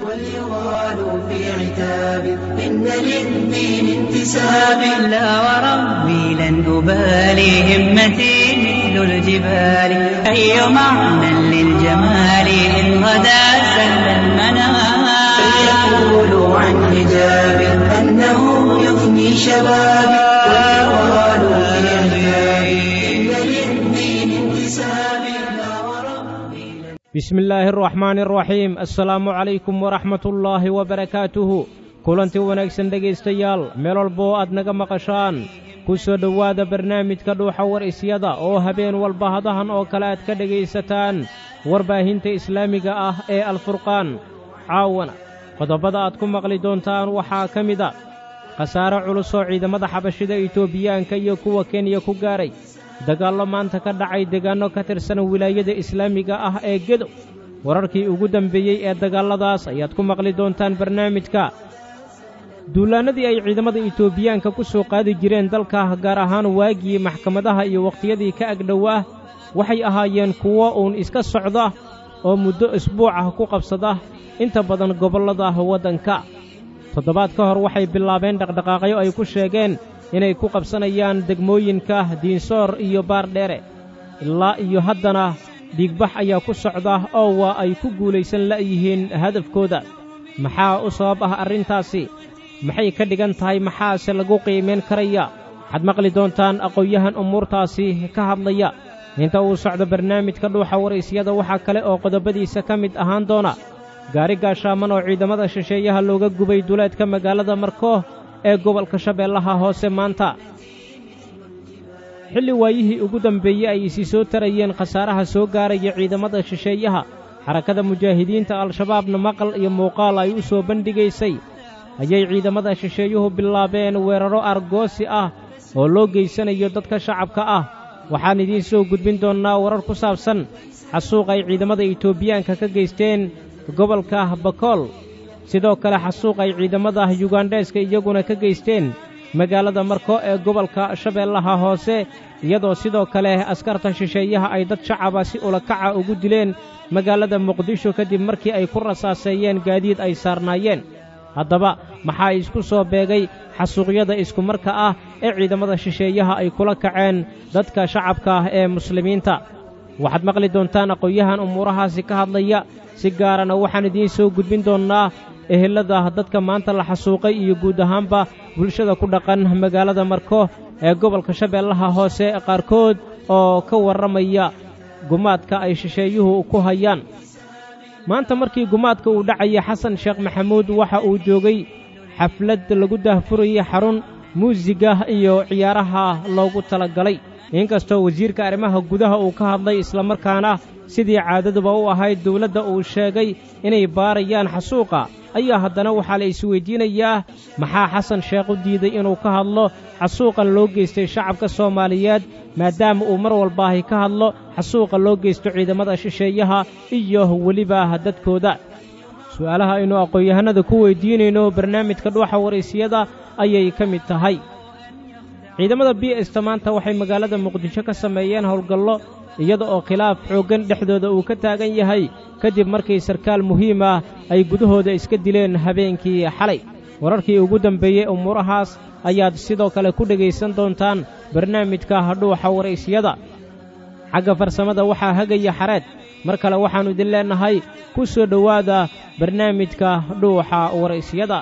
وليغالوا في عتاب. إن للدين انتساب. لا وربي لن أبالي همتي مثل الجبال. أي معنى للجمال إن غدا سل المنام فليقولوا عن حجاب أنه يفني شبابي illaahi araxmaani araxiim assalaamu calaykum waraxmat ullaahi wabarakaatuhu kulanti wanaagsan dhegaystayaal meel walba oo aad naga maqashaan. Ku soo dhowaada barnaamijka dhuuxa war-isyada oo habeen walba hadahan oo kale aad ka dhegaysataan warbaahinta islaamiga ah ee alfurqaan. Caawana qodobbada aad ku maqli doontaan waxaa ka mid a. Khasaare culus oo ciidamada xabashida itoobiyaanka iyo kuwa kenya ku gaaray dagaallo maanta ka dhacay deegaanno ka tirsan wilaayada islaamiga ah ee gedo. Wararkii ugu dambeeyey ee dagaalladaas ayaad ku maqli doontaan barnaamijka. Duulaannadii ay ciidamada itoobiyaanka ku soo qaadi jireen dalka gaar ahaan waagii maxkamadaha iyo wakhtiyadii ka agdhow ah waxay ahaayeen kuwo uun iska socda oo muddo isbuuc ah ku qabsada inta badan gobollada waddanka. Toddobaad ka hor waxay bilaabeen dhaqdhaqaaqyo ay ku sheegeen inay ku qabsanayaan degmooyinka diinsoor iyo baardheere. Ilaa iyo haddana dhiigbax ayaa ku socda oo waa ay ku guulaysan la'yihiin hadafkooda. Maxaa u sabab ah arrintaasi? Maxay ka dhigan tahay maxaase lagu qiimayn karaya? Waxaad maqli doontaan aqoon-yahan umuurtaasi ka hadlaya. Inta uu socdo barnaamijka dhuuxa waraysyada waxaa kale oo qodobbadiisa ka mid ahaan doona. Gaari gaashaaman oo ciidamada shisheeyaha looga gubay duleedka magaalada markooh ee gobolka shabeellaha hoose maanta. Xilli waayihii ugu dambeeyey ay isi soo tarayeen khasaaraha soo gaaraya ciidamada shisheeyaha. Xarakada mujaahidiinta al-shabaabna maqal iyo muuqaal ay u soo bandhigaysay. Ayay ciidamada shisheeyuhu bilaabeen weeraro argoosi ah oo loo geysanayo dadka shacabka ah. Waxaan idiin soo gudbin doonnaa warar ku saabsan. Xasuuq ay ciidamada itoobiyaanka ka geysteen gobolka bakool sidoo kale xasuuq ay ciidamada yugandheeska iyaguna ka geysteen magaalada marko ee gobolka shabeellaha hoose iyadoo sidoo kale askarta shisheeyaha ay dad shacaba si ulakaca ugu dileen magaalada muqdisho kadib markii ay ku rasaaseeyeen gaadiid ay saarnaayeen. Haddaba maxaa isku soo beegay xasuuqyada iskumarka ah ee ciidamada shisheeyaha ay kula kaceen dadka shacabka ah ee muslimiinta waxaad maqli doontaan aqoon-yahan umuurahaasi ka hadlaya si gaarana waxaan idiin soo gudbin doonnaa ehelada dadka maanta la xasuuqay iyo guud ahaanba bulshada ku dhaqan magaalada marko ee gobolka shabeellaha hoose qaarkood oo ka warramaya gumaadka ay shisheeyuhu ku hayaan. Maanta markii gumaadka uu dhacaya xasan sheekh maxamuud waxa uu joogay xaflad lagu daahfurayay xarun muusiga iyo ciyaaraha loogu talagalay inkastoo wasiirka arrimaha gudaha uu ka hadlay islamarkaana sidii caadaduba u ahayd dawladda uu sheegay inay baarayaan xasuuqa. Ayaa haddana waxaa la isweydiinayaa maxaa xasan sheekh u diiday inuu ka hadlo xasuuqan loo geystay shacabka soomaaliyeed maadaama uu mar walbaahi ka hadlo xasuuqa loo geysto ciidamada shisheeyaha iyo weliba dadkooda. Su'aalaha aynu aqoon-yahanada ku weyddiinayno barnaamijka dhuuxa waraysiyada ayay ka mid tahay ciidamada b esta maanta waxay magaalada muqdisho ka sameeyeen howlgallo iyada oo khilaaf xooggan dhexdooda uu ka taagan yahay. Kadib markii sarkaal muhiim ah ay gudahooda iska dileen habeenkii xalay. Wararkii ugu dambeeyey umuurahaas ayaad sidoo kale ku dhegaysan doontaan barnaamijka dhuuxa waraysyada xagga farsamada waxaa hagaya xareed. Mar kale waxaannu idin leennahay ku soo dhowaada barnaamijka dhuuxa waraysyada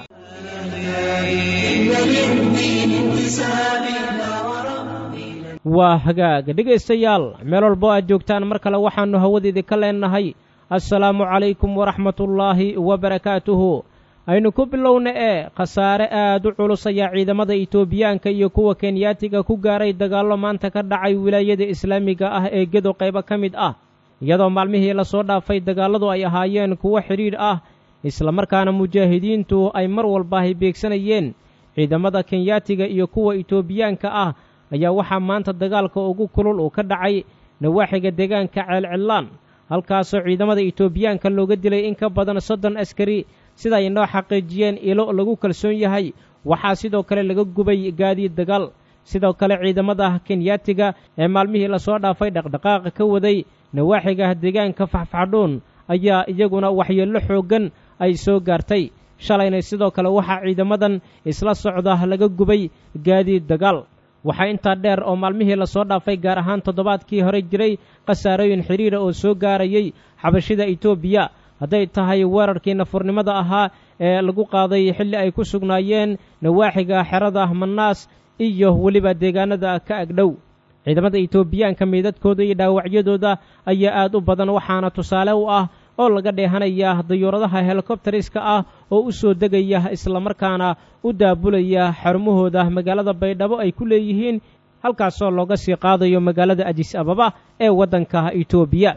waa hagaag. Dhegaystayaal meel walbo aad joogtaan. Mar kale waxaannu hawadiidi ka leenahay assalaamu calaykum waraxmatullaahi wabarakaatuhu. Aynu ku bilowna ee khasaare aad u culus ayaa ciidamada itoobiyaanka iyo kuwa kenyaatiga ku gaaray dagaallo maanta ka dhacay wilaayada islaamiga ah ee gedo qaybo ka mid ah. Iyadoo maalmihii la soo dhaafay dagaalladu ay ahaayeen kuwo xidhiidh ah. Isla markaana mujaahidiintu ay mar walba haybeegsanayeen ciidamada kenyaatiga iyo kuwa itoobiyaanka ah ayaa waxaa maanta dagaalka ugu kulul uu ka dhacay nawaaxiga deegaanka ceelcillaan halkaasoo ciidamada itoobiyaanka looga dilay in ka badan soddon askari. Sida ay noo xaqiijiyeen ilo lagu kalsoon yahay waxaa sidoo kale laga gubay gaadiid dagaal. Sidoo kale ciidamada kenyaatiga ee maalmihii la soo dhaafay dhaqdhaqaaqa ka waday nawaaxiga deegaanka faxfaxdhuun ayaa iyaguna waxyeello xooggan ay soo gaartay shalayna sidoo kale waxaa ciidamadan isla socda laga gubay gaadiid dagaal. Waxaa intaa dheer oo maalmihii la soo dhaafay gaar ahaan toddobaadkii hore jiray khasaarooyin xidhiira oo soo gaarayay xabashida etoobiya hadday tahay weerarkii nafurnimada ahaa ee lagu qaaday xilli ay ku sugnaayeen nawaaxiga xerada manaas iyo weliba deegaanada ka agdhow ciidamada etoobiyaanka meydadkooda iyo dhaawacyadooda ayaa aad u badan waxaana tusaale u ah oo laga dheehanaya dayuuradaha helikobteriska ah oo u soo degaya islamarkaana u daabulaya xarumahooda magaalada baydhabo ay ku leeyihiin halkaasoo looga sii qaadayo magaalada adis ababa ee waddanka etoobiya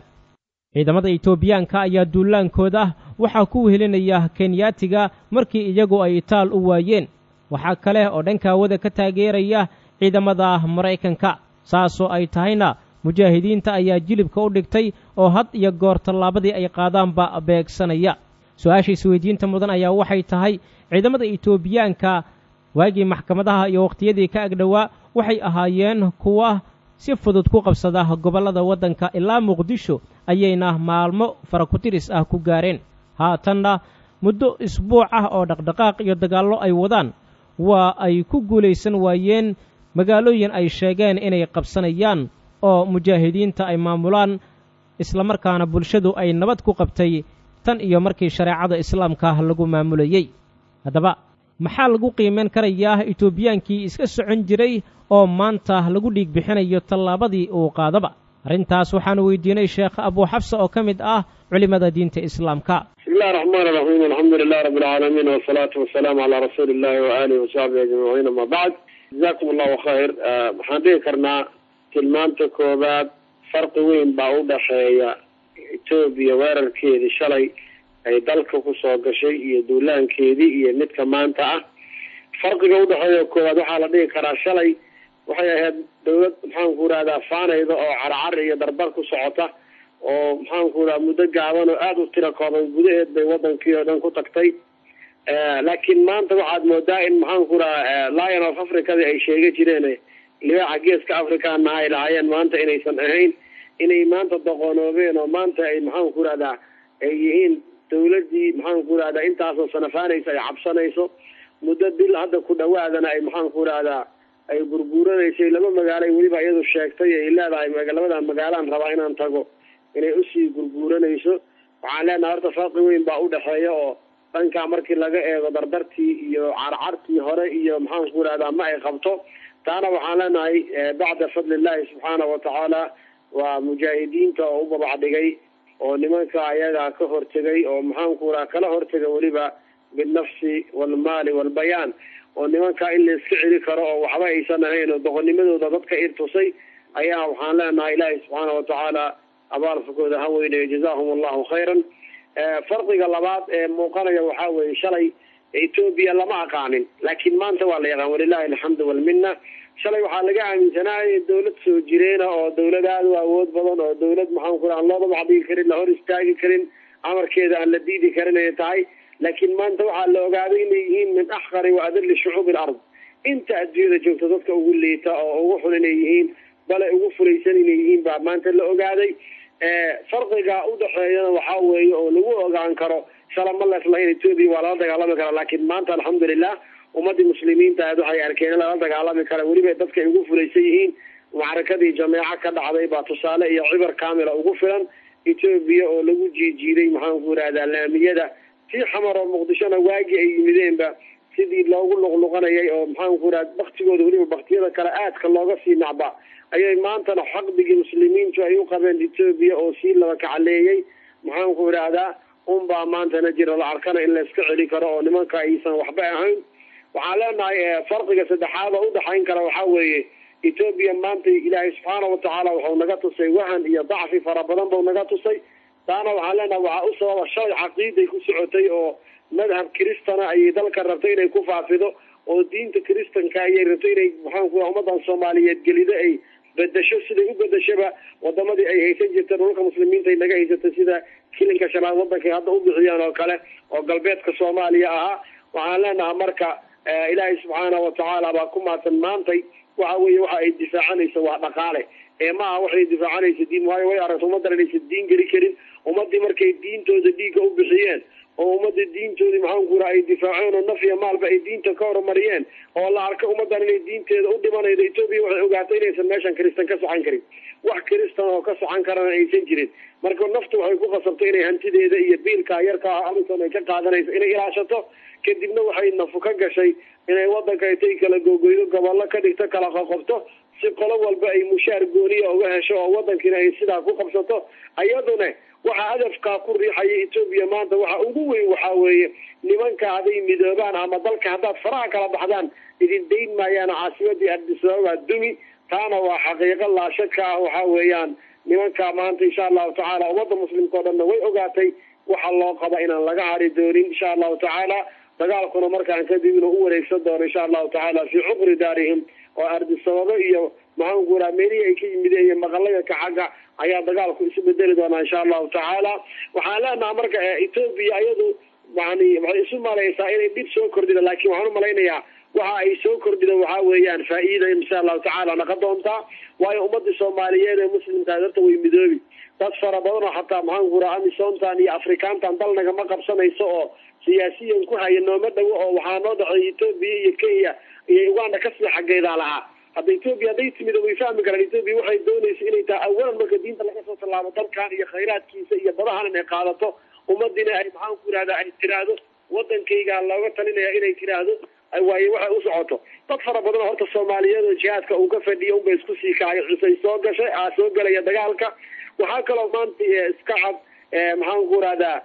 ciidamada etoobiyaanka ayaa duulaankooda waxaa ku wehelinaya kenyaatiga markii iyagu ay itaal u waayeen. Waxaa kale oo dhanka hawada ka taageeraya ciidamada maraykanka saasoo ay tahayna mujaahidiinta ayaa jilibka u dhigtay oo had iyo goor tallaabadii ay qaadaanba beegsanaya. Su'aasha isweydiinta mudan ayaa waxay tahay ciidamada etoobiyaanka waagii maxkamadaha iyo wakhtiyadii ka agdhowaa waxay ahaayeen kuwa si fudud ku qabsada gobollada waddanka ilaa muqdisho ayayna maalmo farakutiris ah ku gaareen. Haatanna muddo isbuuc ah oo dhaqdhaqaaq iyo dagaallo ay wadaan waa ay ku guulaysan waayeen magaalooyin ay sheegeen inay qabsanayaan oo mujaahidiinta ay maamulaan islamarkaana bulshadu ay nabad ku qabtay tan iyo markii shareecada islaamka lagu maamulayey haddaba maxaa lagu qiimeyn karayaa etoobiyaankii iska socon jiray oo maanta lagu dhiig bixinayo tallaabadii uu qaadaba? Arrintaas waxaanu weydiinay sheekh abuu xabsa oo ka mid ah culimada diinta islaamka. Bismi illahi raxmaan iraxiim alxamdu lilah rabbi alcaalamiin wasalaatu wasalaamu calaa rasuuli illahi waaalihi wasaxbihi ajmaciin. Ama bacd. Jazakum allahu khayr. Waxaan dhihi karnaa tilmaanta koobaad farqi weyn baa u dhaxeeya etoobiya weerarkeedii shalay ay dalka ku soo gashay iyo duulaankeedii iyo midka maanta ah. Farqiga udhexeeya koowaad waxaa la dhihi karaa shalay. Waxay ahayd dawlad maxaanku irahdaa faanayda oo carcar iyo darbar ku socota oo maxaanku irahda muddo gaaban oo aada u tira kooban gudaheed bay wadankii oo dhan ku tagtay. Laakiin maanta waxaad moodaa in maxaanku iraha lion of africadii ay sheega jireen libaaxa geeska africana ay lahaayeen maanta inaysan ahayn inay maanta doqonoobeen oo maanta ay maxaanku irahdaa ay yihiin dawladii maxaanku irahdaa intaasoo sanafaanaysa ay cabsanayso muddo dil hadda ku dhawaadana ay maxaanku irahdaa ay gurguuranaysay laba magaalo weliba iyadu sheegtay ay leedahay labada magaalaan rabaa inaan tago. Inay u sii gurguuranayso waxaan leenahay horta farqi weyn baa udhexeeya oo dhankaa markii laga eego dardartii iyo carcartii hore iyo maxaanku irahdaa ma ay qabto taana waxaan leenahay bacda fadli illahi subxaana watacaala waa mujaahidiinta oo u babacdhigay oo nimanka ayaga ka hortegay oo maxaanku iraha kala hortega weliba binafsi walmaali walbayaan oo nimanka in la iska celi karo oo waxba aysan ahayn oo doqonimadooda dadka irtusay ayaa waxaan leenahay ilaahay subxaana watacaala abaalfakooda ha weyneyo jazahum allahu khayran. Farqiga labaad ee muuqanaya waxaa weeye shalay etoobiya lama aqaanin laakiin maanta waa la yaqaan walilahi alxamdu walmina shalay waxaa laga aaminsanaya dawlad soo jireena oo dawlad aada u awood badan oo dawlad maxaanku raa aan loo dabacdhigi karin la hor istaagi karin amarkeeda aan la diidi karin ay tahay. Laakiin maanta waxaa la ogaaday inay yihiin min axqari wa adali shucuubi alard. Inta adduunyada joogta dadka ugu liita oo ugu xun inay yihiin bale ugu fulaysan inay yihiin baa maanta la ogaaday. Farqiga udhaxeeyana waxaa weeye oo lagu ogaan karo shala ma leslahayn etoobiya waa lala dagaalami karaa. Laakiin maanta alxamdulilah ummadii muslimiinta aad waxay arkeen lala dagaalami kara weliba dadka ugu fulaysan yihiin macrakadii jameeco ka dhacday baa tusaale iyo cibar kamila ugu filan. Etoobiya oo lagu jiijiiday maxaanku irahdaa laamiyada. Tii xamar oo muqdishona waagii ay yimideenba sidii loogu luqluqanayay oo maxaanku irahda baktigooda weliba baktiyada kale aadka looga sii nacba. Ayay maantana xaqdigii muslimiintu ay u qabeen etoobiya oo sii laba kacaleeyey maxaanku idhaahdaa unbaa maantana jira la arkana in la iska celi karo oo nimanka aysan waxba ahayn. Waxaan leenahay farqiga saddexaad oo udhaxayn kara waxaa weeye etoobiya maanta ilaahay subxaana watacaala wuxuu naga tusay wahan iyo dacfi fara badan buu naga tusay. Taana waxaan leenahay waxaa u sababa shalay caqiiday ku socotay oo madhab kristana ayay dalka rabtay inay ku faafido oo diinta kristanka ayay rabtay inay maxaanku ummadan soomaaliyeed gelido ay bedesho siday u bedeshaba wadamadii ay haysan jirta dhulka muslimiinta ay naga haysatay sida kilinka shanaad wadankay hadda u bixiyaan oo kale oo galbeedka soomaaliya ahaa. Waxaan leenahay marka ilaahay subxaana watacaala baa ku maadsan maantay waxa weeye waxa ay difaacanayso waa dhaqaale. Ee maaha waxay difaacanaysa diin waayo way aragta ummadan inaysan diin geli karin. Ummadii markay diintooda dhiigga u bixiyeen oo ummadda diintoodii maxaanku raa ay difaaceen oo naf iyo maalba ay diinta ka horumariyeen oo la arka ummaddan inay diinteeda u dhimanaydo etoobiya waxay ogaatay inaysan meeshan kristan ka socan karin. Wax kristan oo ka socan karana aysan jirin. Marka naftu waxay ku qasabtay inay hantideeda iyo biilka yarka ah amison ay ka qaadanayso inay ilaashato kadibna waxay nafu ka gashay inay wadanka intay kala gogoydo gobollo ka dhigto kala qoqobto si qolo walba ay mushaar gooniya uga hesho oo wadankiina ay sidaa ku qabsato ayaduna waxaa hadafkaa ku riixaya etoobiya maanta waxa ugu weyn waxaa weeye nimanka haday midoobaan ama dalka haddaad faraha kala baxdaan idin dayn maayaan caasimadii ardisababa dumi taana waa xaqiiqo laashaka ah waxa weeyaan nimanka maanta insha allahu tacaala ummadda muslimka o dhanna way ogaatay waxa loo qaba inaan laga hari doonin insha allahu tacaala. Dagaalkuna markaan kadib inuu u wareegsan doono insha allahu tacaala fii cuqri daarihim oo ardisababo iyo maxaanku raa meelihii ay ka yimideen iyo maqalayaka xagga ayaa dagaalku isu bedeli doonaa insha allahu tacaala. Waxaan leenaha marka etoobiya iyadu yani waxay isu malaysaa inay dhib soo kordhida laakiin waxaan umalaynayaa waxa ay soo kordhida waxaa weeyaan faa-iida insha allahu tacaala. Naqa doontaa waayo ummadii soomaaliyeed ee muslimkaa darta way midoobi. Dad fara badan oo xataa maxaanku raa amisontan iyo afrikaantan dal nagama qabsanayso oo siyaasiyan ku haya nooma dhawo oo waxaa noo dhacay etoobiya iyo kenya iyo uganda ka sii xaggeedaa lahaa. Hadda etoobiya hadday timid way fahmi karaan etoobiya waxay doonaysa inay tahay awalan marka diinta laga soo tallaabo dalkan iyo khayraadkiisa iyo badahan inay qaadato. Ummadiina ay maxaanku yihahda ay tiraahdo wadankaygaa looga talinaya inay tiraahdo waaye waxay u socoto. Dad fara badan horta soomaaliyeed oo jihaadka uu ka fadhiyo unba isku sii kacay cusay soo gashay soo gelaya dagaalka. Waxaa kaloo maanta iska cad maxaanku rahdaa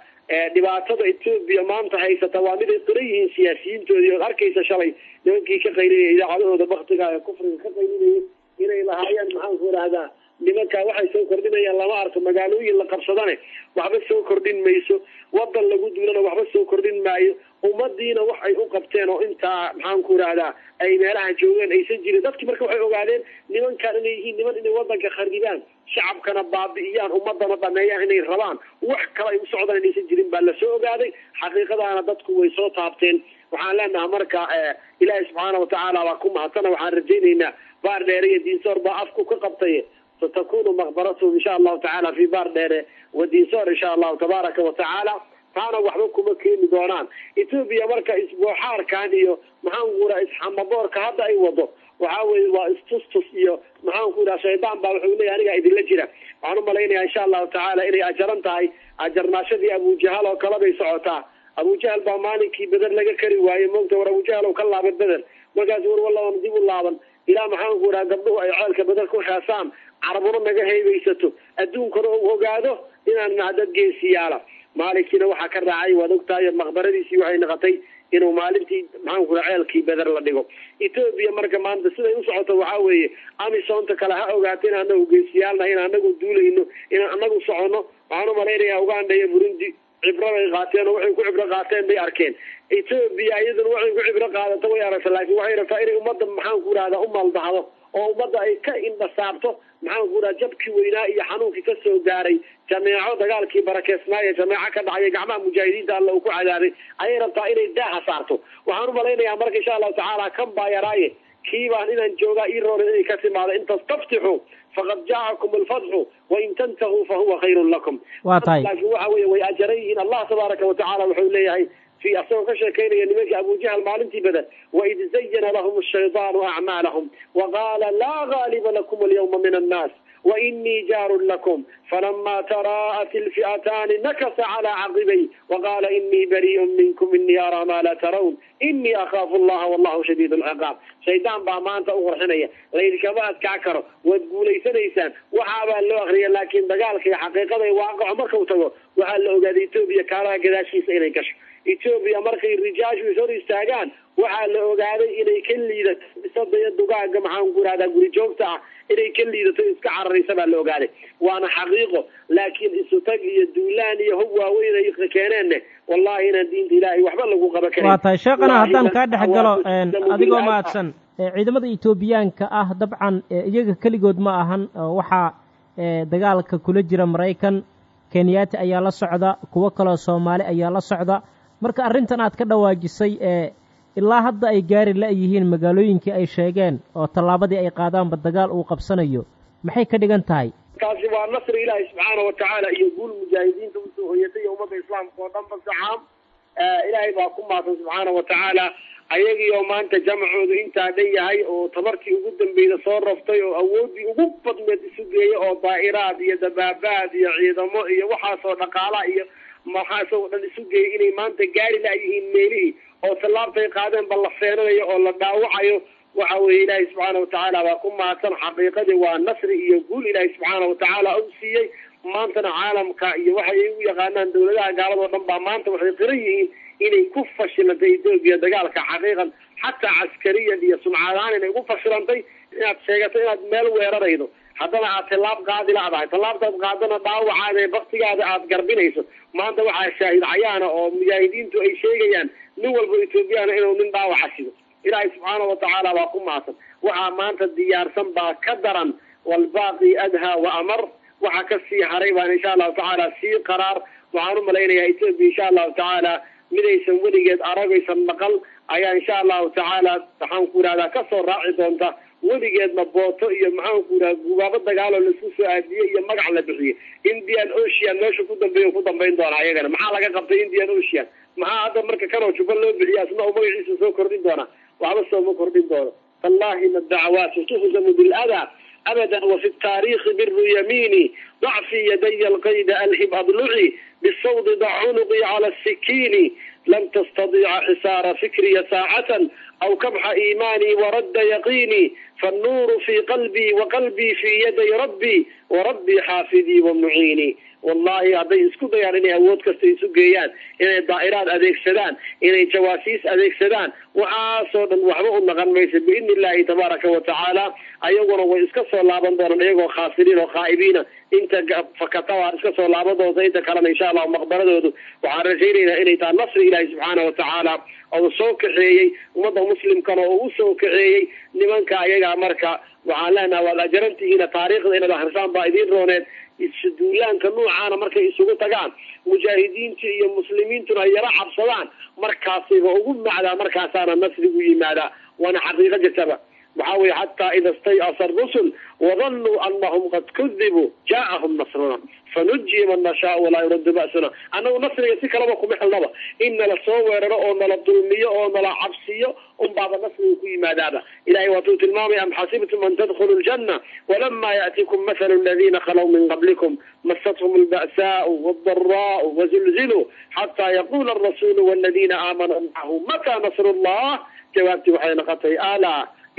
dhibaatada etoobiya maanta haysata waa mid ay qiran yihiin siyaasiyiintoodii ood arkaysa shalay nimankii ka qaylinaya idaacadahooda baktiga ee kufriga ka qaylinayay inay lahaayeen maxaanku rahdaa nimanka waxay soo kordhinayaan lama arko magaalooyin la qabsadane waxba soo kordhin mayso wadan lagu duulana waxba soo kordhin maayo ummadiina wax ay u qabteen oo intaa maxaanku rahdaa ay meelaha joogeen aysan jirin. Dadki marka waxay ogaadeen nimankan inay yihiin niman inay wadanka kharibaan shacabkana baabi'iyaan ummadana dhameeyaan inay rabaan. Wax kale ay u socdaan inaysan jirin baa la soo ogaaday. Xaqiiqadaana dadku way soo taabteen. Waxaan leenaha marka ilaahi subxaana watacaala baa ku mahadsana waxaan rajaynaynaa baar dheere iyo diinsoor baa afku ka qabtay. Satakunu maqbaratuhum insha allahu tacaala fi baar dheere wa diinsoor insha allahu tabaaraka watacaala taana waxba kuma keeni doonaan. Etoobiya marka isbooxaarkan iyo maxaanku raa isxamaboorka hadda ay wado waxa weye waa istustus iyo maxaanku yidhaha shaydaan baa wuxuu leeyahy anigaa idinla jira. Waxaan u malaynaya insha allahu tacaala inay ajaran tahay ajarnaashadii abujahal oo kale bay socotaa. Abujahal baa maalinkii beder laga kari waayey moogta war abujahal oo ka laaban beder markaas war wallaban dib u laaban. Ilaa maxaanku yidhaha gabdhuhu ay ceelka beder ku heesaan carabuna naga heybeysato adduunkana u ogaado inaan naha dad geesiyaala. Maalinkiina waxaa ka raacay waad ogtahay maqbaradiisii waxay noqotay inuu maalintii maxaanku raa ceelkii beder la dhigo. Etoobiya marka maanta siday u socoto waxaa weeye amisonta kale ha ogaato in anagu geesiyaalnahay in anagu duulayno inaan anagu soconno. Waxaan umalaynayaa uganda iyo burundi cibro bay qaateen oo waxay ku cibro qaateen bay arkeen. Etoobiya iyaduna waxay ku cibro qaadato way aragta laakiin waxay rabtaa inay ummadda maxaanku rahda u maldahdo oo ummadda ay ka indhasaabto maxaanku raha jabkii weynaa iyo xanuunkii ka soo gaaray jameeco dagaalkii barakeysnaaye jameeco ka dhacay gacmaha mujaahidiinta alla uu ku cadaabay. Ayay rabtaa inay daaha saarto. Waxaan umalaynayaa marka insha allahu tacaala kan baa yaraaye. Kiibaan inaan joogaa ii roora inay ka timaado in tastaftixuu faqad jaacakum alfatxu wain tantahuu fahuwa khayrun lakum. Laakiin waxa weye way ajaran yihiin. Allah tabaaraka watacaala wuxuu leeyahay i asagoo ka sheekaynaya nimankii abujahal maalintii badan waid zayana lahum shaydaanu acmaalahum waqaala laa gaaliba lakum alyawma min annaas wainii jaarun lakum falama taraat ilfi'ataani nakasa calaa caqibay waqaala inii bariiun minkum inii araa maa laa tarawn inii akhaafu allaha wallahu shadiid lciqaab shaydaan baa maanta u qurxinaya laydkama adkaa karo waad guulaysanaysaan waxaabaa loo akriya laakiin dagaalka iyo xaqiiqada waaqico markau tago waxaa la ogaaday etoobiya kaalaha gadaashiisa inay gasho etoobiya markay rijaashu is hor istaagaan waxaa la ogaaday inay ka liidato bisada iyo dugaaga maxaan ku irahdaa guri joogta ah inay ka liidato iska cararaysa baa la ogaaday. Waana xaqiiqo laakiin isutag iyo duulaan iyo hob waaweyn ay keeneenne wallahi inaan diinta ilaahay waxba lagu qaba karin. Waa tahay sheekhana haddaan kaa dhex galo adigoo mahadsan ciidamada etoobiyaanka ah dabcan iyaga keligood ma ahan waxaa dagaalka kula jira maraykan. Kenyaati ayaa la socda kuwo kaloo soomaali ayaa la socda marka arrintan aad ka dhawaajisay ee ilaa hadda ay gaari la-yihiin magaalooyinkii ay sheegeen oo tallaabadii ay qaadaanba dagaal uu qabsanayo maxay ka dhigan tahay? Taasi waa nasri ilaahi subxaana watacaala iyo guul mujaahidiinta u soo hoyatay iyo ummadda islaamka oo dhan ba sacaam ilaahay baa ku maasan subxaana watacaala ayagiioo maanta jamcoodu intaa dhan yahay oo tabartii ugu dambeyda soo raftay oo awooddii ugu badneed isu geeya oo daa'iraad iyo dabaabaad iyo ciidamo iyo waxaasoo dhaqaala iyo maxaasoo dhan isu geeyay inay maanta gaari laayihiin meelihii oo tallaabtay qaadeen ba la feenanayo oo la dhaawacayo. Waxa weeye ilaahay subxaana watacaala baa ku mahadsan xaqiiqadii waa nasri iyo guul ilaahay subxaana watacaala u siiyey maantana caalamka iyo waxay u yaqaanaan dawladaha gaaladoo dhan baa maanta waxay qiran yihiin inay ku fashilantay etoobiya dagaalka xaqiiqan. Xataa caskariyan iyo sumcadahaan inay ku fashilantay inaad sheegato inaad meel weeraraydo haddana aad tallaab qaadi ladahay tallaabtaad qaadana dhaawacaada baktigaada aad garbinayso. Maanta waxaa shaahid cayaana oo mujaahidiintu ay sheegayaan nin walba etoobiyana inuu nin dhaawaca sido ilaahay subxaana watacaala baa ku mahadsan. Waxaa maanta diyaarsan baa ka daran walbaaqi adhaa wa amar. Waxaa ka sii haray baan insha allahu tacaala sii qaraar. Waxaan u malaynayaa etoobiya insha allahu tacaala. Midaysan weligeed aragaysan maqal. Ayaa insha allahu tacaala waxaan ku yidhahdaa ka soo raaci doonta weligeedna booto iyo maxaan ku yidhahda gubaabo dagaaloo la isku soo aadiyey iyo magac la bixiyey. Indian ocean meesha ku dambeeya ku dambayn doona ayagana. Maxaa laga qabtay indian ocean? Maxaa hadda marka kanoo juba loo bixiya asna oo magaciisa soo kordhin doona waxba sooma kordhin doono. Tallahi ma dacwaatu tuhzamu biladaa أبدا وفي التاريخ بر يميني ضع في يدي القيد ألهب أضلعي. بالصوت ضع عنقي على السكين. لم تستطيع حسار فكري ساعة أو كبح إيماني ورد يقيني فالنور في قلبي وقلبي في يدي ربي. وربي حافظي ومعيني. Wallahi hadday isku dayaan inay awood kasta isu geeyaan inay daa'iraad adeegsadaan inay jawaasiis adeegsadaan waxaasoo dhan waxba u naqan maysa biidni illahi tabaaraka watacaala ayaguna way iska soo laaban doonaan iyagoo khaasiriin oo khaa'ibiina. Inta fakata waa iska soo laaban doonta inta kalena insha allahu maqbaradoodu waxaan rajaynaynaa inay tahay nasri ilaahi subxaana watacaala oo soo kaxeeyey ummadda muslimkana oo u soo kaxeeyey nimanka ayagaa marka waxaan leenaha waad ajarantihiina taariikhda inaad ahrisaan baa idiin rooneed duulaanka nuucaana markay isugu tagaan mujaahidiinta iyo muslimiintuna ay yaro cabsadaan markaasayba ugu macdaa markaasaana nasrigu yimaadaa waana xaqiiqo jirtaba waxaa weye xataa ida stayasa arusul wadannuu anahum qad kudibuu jaaahum nasruna fanujiya man nashaau walaa yuraddu ba'suna. Annagu nasriga si kalaba kuma xilnaba. In nala soo weeraro oo nala dulmiyo oo nala cabsiyo unbaaba nasriga ku yimaadaaba ilahay waatuu tilmaamay am xasibtum an tadkhulu ljanna walama yaأtikum mathalu aladina khalow min qablikum masathum alba'saau wاldaraau wazulziluu xataa yaqula arasulu waladina aamanuu macahu mata nasru llah jawaabtii waxay noqotay ala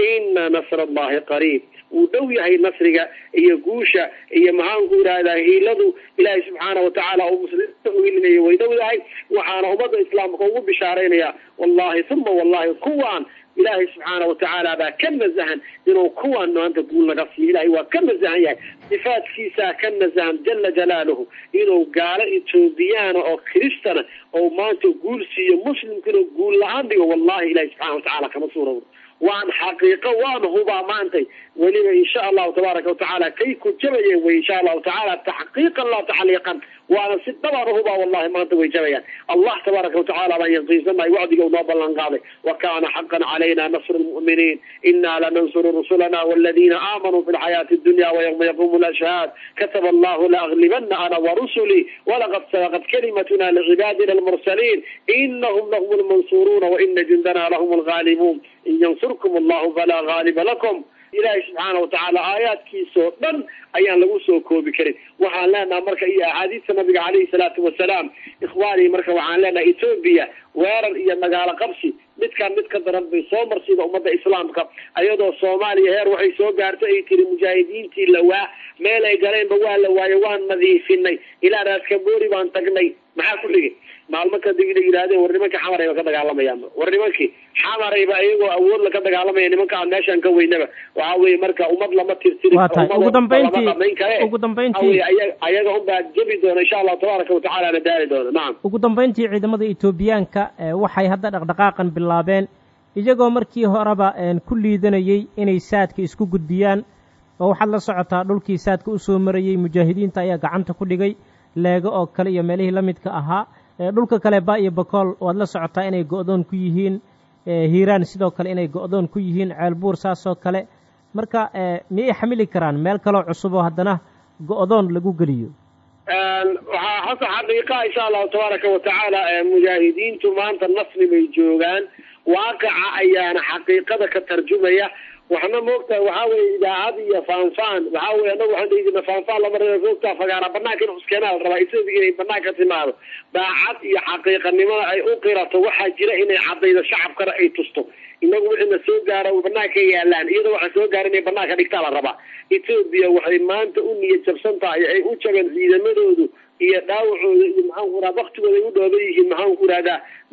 ina nasr allahi qariib wuu dhow yahay nasriga iyo guusha iyo maxaanku yidhahdaa hiiladu ilaahay subxaana watacaala uu muslimiinta uhilinaya way dhow yahay. Waxaana ummadda islaamka ugu bishaaraynaya wallahi uma wallahi kuwaan ilaahay subxaana watacaala baa ka nasahan inuu kuwaan maanta guul naga siiyo. Ilahay waa ka nasahan yahay. Sifaadkiisaa ka nasahan jala jalaaluhu. Inuu gaalo etoobiyaana oo kristana oo maanta guul siiyo muslimkina guul la'aan dhigo wallahi ilahay subxana watacaala kama suurowdo waan xaqiiqo waan hubaa maantay. Weliba insha allahu tabaaraka watacaala kay ku jabayeen way insha allahu tacaala taxqiiqan laa tacliiqan waana si dhabaan uhubaa wallahi maanta way jabayaan allah tabaaraka watacaala baan yaqiinsanahay wacdiga unoo ballan qaaday wa kana xaqan calayna nasru lmu'miniin ina lanansuru rusulana waladiina aamanuu fi lxayaati dunya wayawma yaqumu lashhaad kataba allahu laaglibana ana warusuli walaqad sabaqat kalimatuna licibaadina almursaliin inahum lahum lmansuruuna waina jundana lahum lgaalibuun in yansurkum allahu falaa gaaliba lakum ilaahay subxaana watacaala aayaadkiisoo dhan ayaan lagu soo koobi karin. Waxaan leenaha marka iyo axaadiista nabiga caleyhi salaatu wasalaam ikhwaanii marka waxaan leenaha etoobiya weerar iyo magaalo qabsi midkaan mid ka daran bay soo marsiida ummadda islaamka ayadoo soomaaliya heer waxay soo gaartay ay tiri mujaahidiintii lawaa meel ay galeenba waa la waaye waan nadiifinay ilaa raaskaboori baan tagnay. Maxaa ku dhigi maalmo kadib ina yidhahdeen war nimanka xamarayba ka dagaalamayaan war nimankii xamarayba iyagoo awood la ka dagaalamaya nimanka aan meeshaan ka weynaba. Waxa weye marka ummad lama tirtiri waa tahay. ugu dambayntii ugu dambayntii ayaga unbaa jebi doona insha allahu tabaaraka watacaala na daali doona. Nacam ugu dambayntii ciidamada etoobiyaanka waxay hadda dhaqdhaqaaqan bilaabeen. Iyagoo markii horeba ku liidanayey inay saadka isku gudbiyaan oo waxaad la socotaa dhulkii saadka u soo marayey mujaahidiinta ayaa gacanta ku dhigay leego oo kale iyo meelihii la midka ahaa dhulka kale ba iyo bakool waad la socotaa inay go'doon ku yihiin. Hiiraan sidoo kale inay go'doon ku yihiin ceelbuur saasoo kale. Marka miyay xamili karaan? Meel kaloo cusub oo haddana go'doon lagu geliyo. Waxaa hasa xaqiiqa insha allahu tabaaraka watacaala mujaahidiintu maanta nasri bay joogaan. Waaqaca ayaana xaqiiqada ka tarjumaya waxna moogtahay waxaa weye idaacad iyo faanfaan. Waxaa weye anagu waxaan dhihi jirna faanfaan lama raba moogtaa fagaara banaanka in cuskeena la rabaa. Isaga inay banaanka timaado. Daacad iyo xaqiiqanimada ay u qirato waxaa jira inay cadaydo shacabkana ay tusto inagu wixii na soo gaara banaanka yaalaan iyadoo waxa soo gaara inay banaanka dhigtaa la rabaa. Etoobiya waxay maanta u niyad jabsan tahay ay u jaban ciidamadoodu iyo dhaawacooda iyo maxaan ku raha waktigooda ay u dhooban yihiin maxaan ku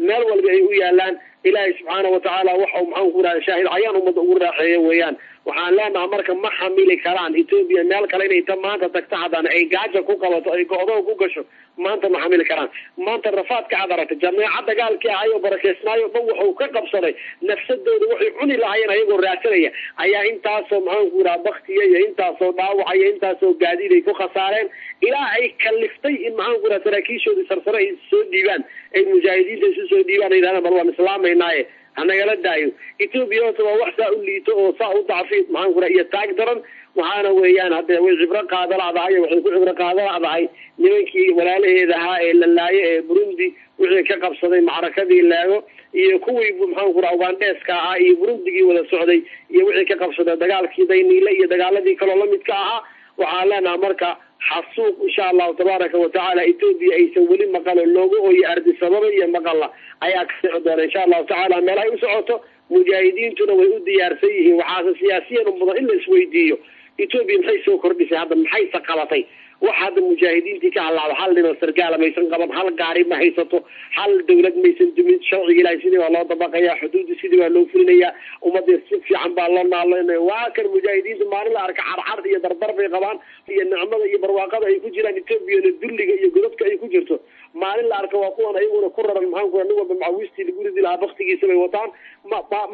meel walba ay u yaalaan ilaahay subxaana watacaala waxa maxaan ku shaahid cayaan ummadda ugu raaxeeya weeyaan waxaan leenahay marka ma xamili karaan etoobiya meel kale inay ta maanta tagta haddana ay gaaja ku qabato ay go-doon ku gasho maanta ma xamili karaan. Maanta rafaadka aad aragtay jameeca dagaalkii ahayoo barakeysnaayo dhan wuxuu ka qabsaday nafsadooda waxay cuni lahaayeen ayagoo raadsanaya. Ayaa intaasoo maxaan ku raha baktiya iyo intaasoo dhaawacaya intaasoo gaadiid ay ku khasaareen. Ilaa ay kaliftay in maxaan ku raha saraakiishoodii sarsare ay soo dhiibaan ay mujaahidiinta isu soo dhiibaan ay yidhahdaan bal waan islaamaynaye hanagala daayo. Etoobiya waa wax saa u liito oo saa u dacfi maxaan ku iyo taag daran. Waxaana weeyaan hadde way cibro qaadaladahay waxay ku cibro qaadaladahay nimankii walaalaheeda ahaa ee la laayo ee burundi wixii ka qabsaday macrakadii laago iyo kuwii maxaan ku raha ugandeeska ahaa iyo burundigii wada socday iyo wixii ka qabsaday dagaalkii dayniile iyo dagaaladii kaloo lamidka ahaa waxaan leenaha marka xasuuq insha allahu tabaaraka watacaala etoobiya aysan weli maqalo looga ooyo ardi sababa iyo maqalla ayaa ka soco doona insha allahu tacaala meel ay u socoto mujaahidiintuna way u diyaarsan yihiin waxaase siyaasiyan u mudan in la isweydiiyo etoobiya maxay soo kordhisay hadda maxayse qabatay wax hadda mujaahidiintii ka halaaba hal oo sargaala maysan qaban hal gaari ma haysato hal dawlad maysan dumin sharciga ilahay sidii baa loo dabaqaya xuduudda sidii baa loo fulinayaa ummadii si fiican baa loo naalonaya waa kan mujaahidiinta maalin la arka carcar iyo dardar bay qabaan iyo nicmada iyo barwaaqada ay ku jiraan etoobiyana dulliga iyo godadka ay ku jirto maalin la arka waa kuwan ayaguna ku raran maxaan ku nin walba macawiistii lagu ridi lahaa baktigiisa bay wataan